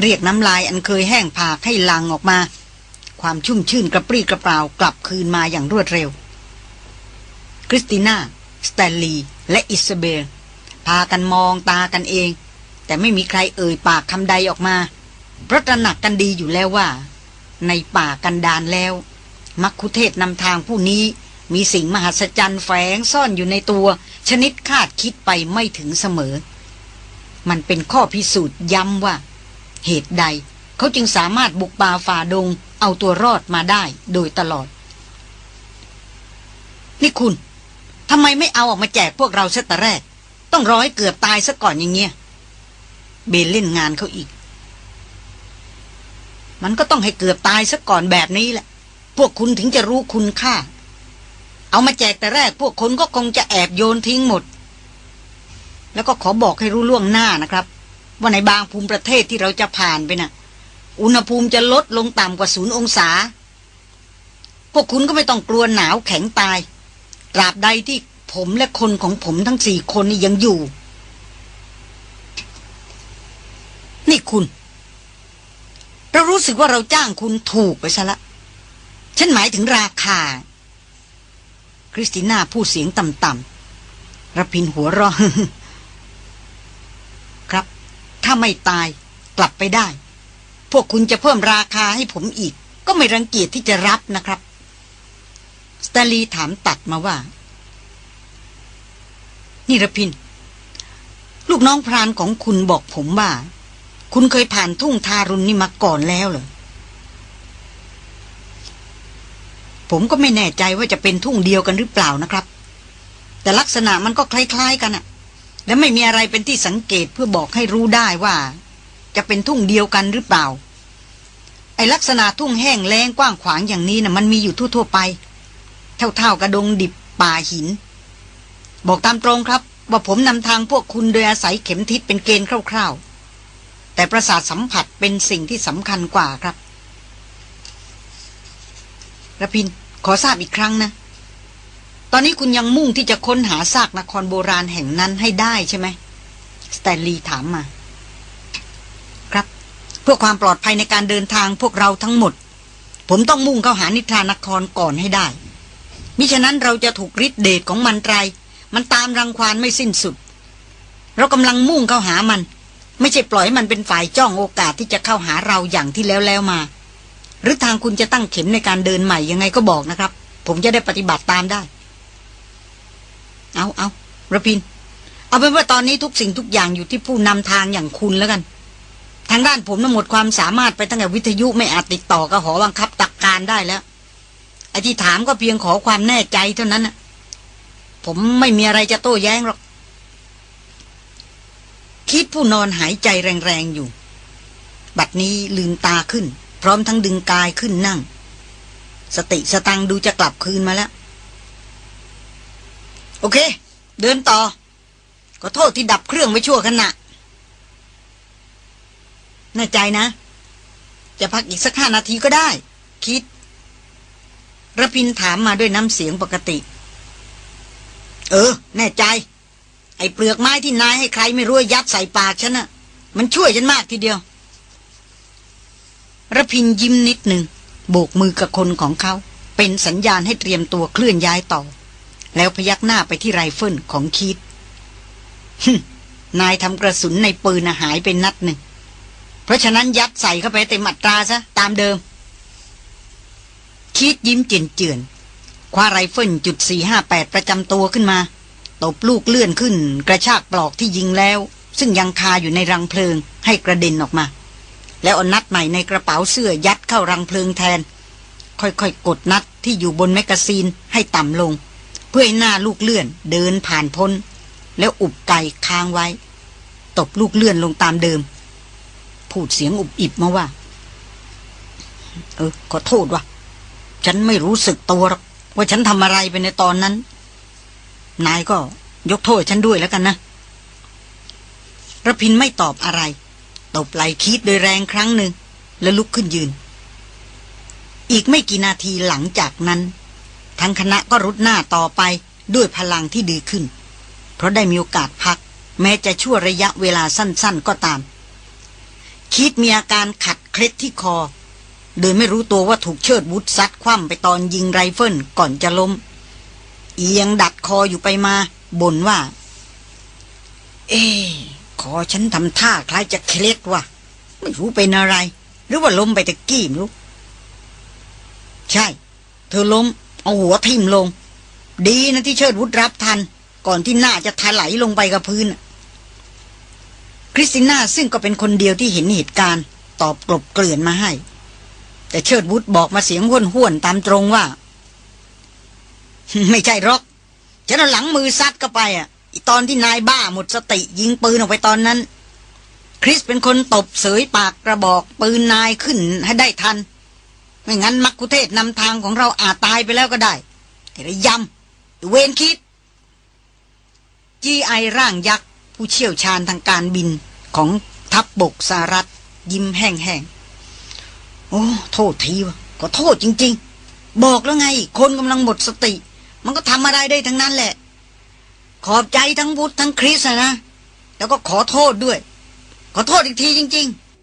เรียกน้ำลายอันเคยแห้งผากให้หลั่งออกมา ความชุ่มชื่นกระปรี้กระเปร่ากลับคืนมาอย่างรวดเร็ว คริสติน่า สแตนลีย์และอิสเบลพากันมองตากันเอง แต่ไม่มีใครเอ่ยปากคำใดออกมา เพราะตระหนักกันดีอยู่แล้วว่า ในป่ากันดานแล้ว มัคคุเทศก์นำทางผู้นี้มีสิ่งมหัศจรรย์แฝงซ่อนอยู่ในตัว ชนิดคาดคิดไปไม่ถึงเสมอ มันเป็นข้อพิสูจน์ย้ำว่า เหตุใดเขาจึงสามารถบุกป่าฝ่าดง เอาตัวรอดมาได้โดยตลอด นี่คุณทำไมไม่เอาออกมาแจกพวกเราซะแต่แรก ต้องรอให้เกือบตายซะก่อนอย่างเงี้ย เบนเล่นงานเขาอีก มันก็ต้องให้เกือบตายซะก่อนแบบนี้แหละ พวกคุณถึงจะรู้คุณค่า เอามาแจกแต่แรก พวกคนก็คงจะแอบโยนทิ้งหมด แล้วก็ขอบอกให้รู้ล่วงหน้านะครับ ว่าในบางภูมิประเทศที่เราจะผ่านไปนะ่ะ อุณหภูมิจะลดลงต่ำกว่าศูนย์องศา พวกคุณก็ไม่ต้องกลัวหนาวแข็งตาย ตราบใดที่ผมและคนของผมทั้งสี่คนนี่ยังอยู่ นี่คุณ เรารู้สึกว่าเราจ้างคุณถูกไปซะละ ฉันหมายถึงราคา คริสติน่าพูดเสียงต่ำๆระพินหัวเราะครับ ถ้าไม่ตายกลับไปได้ พวกคุณจะเพิ่มราคาให้ผมอีก ก็ไม่รังเกียจที่จะรับนะครับ สตาลีถามตัดมาว่า นี่ระพิน ลูกน้องพรานของคุณบอกผมว่า คุณเคยผ่านทุ่งทารุณนี่มาก่อนแล้วเหรอ ผมก็ไม่แน่ใจว่าจะเป็นทุ่งเดียวกันหรือเปล่านะครับ แต่ลักษณะมันก็คล้ายๆกันอะและไม่มีอะไรเป็นที่สังเกตเพื่อบอกให้รู้ได้ว่า จะเป็นทุ่งเดียวกันหรือเปล่า ไอลักษณะทุ่งแห้งแล้งกว้างขวางอย่างนี้นะ่ะมันมีอยู่ทั่วๆไป เท่าๆกระดงดิบป่าหิน บอกตามตรงครับ ว่าผมนำทางพวกคุณโดยอาศัยเข็มทิศเป็นเกณฑ์คร่าวๆ แต่ประสาทสัมผัสเป็นสิ่งที่สำคัญกว่าครับระพินขอทราบอีกครั้งนะ ตอนนี้คุณยังมุ่งที่จะค้นหาซากนครโบราณแห่งนั้นให้ได้ใช่ไหมสแตนลีย์ถามมา ครับ เพื่อความปลอดภัยในการเดินทางพวกเราทั้งหมด ผมต้องมุ่งเข้าหานิทรานครก่อนให้ได้ มิฉะนั้นเราจะถูกฤทธิเดชของมันไตร มันตามรังควานไม่สิ้นสุด เรากำลังมุ่งเข้าหามัน ไม่ใช่ปล่อยให้มันเป็นฝ่ายจ้องโอกาสที่จะเข้าหาเราอย่างที่แล้วแล้วมา หรือทางคุณจะตั้งเข็มในการเดินใหม่ยังไงก็บอกนะครับ ผมจะได้ปฏิบัติตามได้ เอาเอาระพิน เอาเป็นว่าตอนนี้ทุกสิ่งทุกอย่างอยู่ที่ผู้นำทางอย่างคุณแล้วกัน ทางด้านผมนั้นหมดความสามารถไปตั้งแต่วิทยุไม่อาจติดต่อกับหอบังคับตักการได้แล้วไอ้ที่ถามก็เพียงขอความแน่ใจเท่านั้นนะผมไม่มีอะไรจะโต้แย้งหรอก คิดผู้นอนหายใจแรงๆอยู่ บัดนี้ลืมตาขึ้น พร้อมทั้งดึงกายขึ้นนั่ง สติสตังดูจะกลับคืนมาแล้ว โอเค เดินต่อ ก็โทษที่ดับเครื่องไว้ชั่วขณะแน่ใจนะ จะพักอีกสักห้านาทีก็ได้ คิดระพินถามมาด้วยน้ำเสียงปกติ เออ แน่ใจ อ้เปลือกไม้ที่นายให้ใครไม่รู้ยัดใส่ปากฉันน่ะ มันช่วยฉันมากทีเดียวระพินยิ้มนิดหนึ่งโบกมือกับคนของเขา เป็นสัญญาณให้เตรียมตัวเคลื่อนย้ายต่อ แล้วพยักหน้าไปที่ไรเฟิลของคีดนายทำกระสุนในปืนหายไปนัดหนึ่ง เพราะฉะนั้นยัดใส่เข้าไปเต็มอัตราซะ ตามเดิมคิดยิ้มเจียนเจือนคว้าไรเฟิลจุดสี่ห้าแปดประจำตัวขึ้นมา ตบลูกเลื่อนขึ้น กระชากปลอกที่ยิงแล้ว ซึ่งยังคาอยู่ในรังเพลิงให้กระเด็นออกมา แล้วเอานัดใหม่ในกระเป๋าเสื้อยัดเข้ารังเพลิงแทน ค่อยๆกดนัดที่อยู่บน magazine ให้ต่ำลง เพื่อให้หน้าลูกเลื่อนเดินผ่านพ้น แล้วหุบไกค้างไว้ ตบลูกเลื่อนลงตามเดิม พูดเสียงอุบอิบมาว่า เออขอโทษว่ะฉันไม่รู้สึกตัวหรอกว่าฉันทำอะไรไปในตอนนั้น นายก็ยกโทษฉันด้วยแล้วกันนะรพินทร์ไม่ตอบอะไรตบไหลคิดโดยแรงครั้งหนึ่ง แล้วลุกขึ้นยืน อีกไม่กี่นาทีหลังจากนั้น ทั้งคณะก็รุดหน้าต่อไปด้วยพลังที่ดีขึ้น เพราะได้มีโอกาสพัก แม้จะชั่วระยะเวลาสั้นๆก็ตาม คิดมีอาการขัดเคล็ดที่คอ โดยไม่รู้ตัวว่าถูกเชิดวุฒซัดคว่ำไปตอนยิงไรเฟิลก่อนจะล้ม เอียงดัดคออยู่ไปมาบ่นว่า เอ๊คอฉันทำท่าคล้ายจะเคล็ดว่ะ ไม่รู้เป็นอะไร หรือว่าล้มไปตะกี้ไม่รู้ ใช่ เธอล้ม เอาหัวทิ่มลง ดีนะที่เชิดวุฒรับทัน ก่อนที่หน้าจะถลายลงไปกับพื้นคริสติน่าซึ่งก็เป็นคนเดียวที่เห็นเหตุการณ์ ตอบกลบเกลื่อนมาให้ แต่เชิดวุฒบอกมาเสียงห้วนห้วนๆตามตรงว่า ไม่ใช่หรอกฉันเอาหลังมือซัดเข้าไปอะตอนที่นายบ้าหมดสติยิงปืนออกไปตอนนั้น คริสเป็นคนตบเสยปากกระบอกปืนนายขึ้นให้ได้ทัน ไม่งั้นมักคุเทศนำทางของเราอาจตายไปแล้วก็ได้ไอ้ระยำเวนคิดจีไอร่างยักษ์ ผู้เชี่ยวชาญทางการบินของทัพบบกสหรัฐ ยิ้มแห้งๆ โอ้ โทษทีวะก็โทษจริง ๆ บอกแล้วไง คนกำลังหมดสติ มันก็ทำอะไรได้ทั้งนั้นแหละ ขอบใจทั้งวุฒทั้งคริสนะ แล้วก็ขอโทษด้วย ขอโทษอีกทีจริง ๆ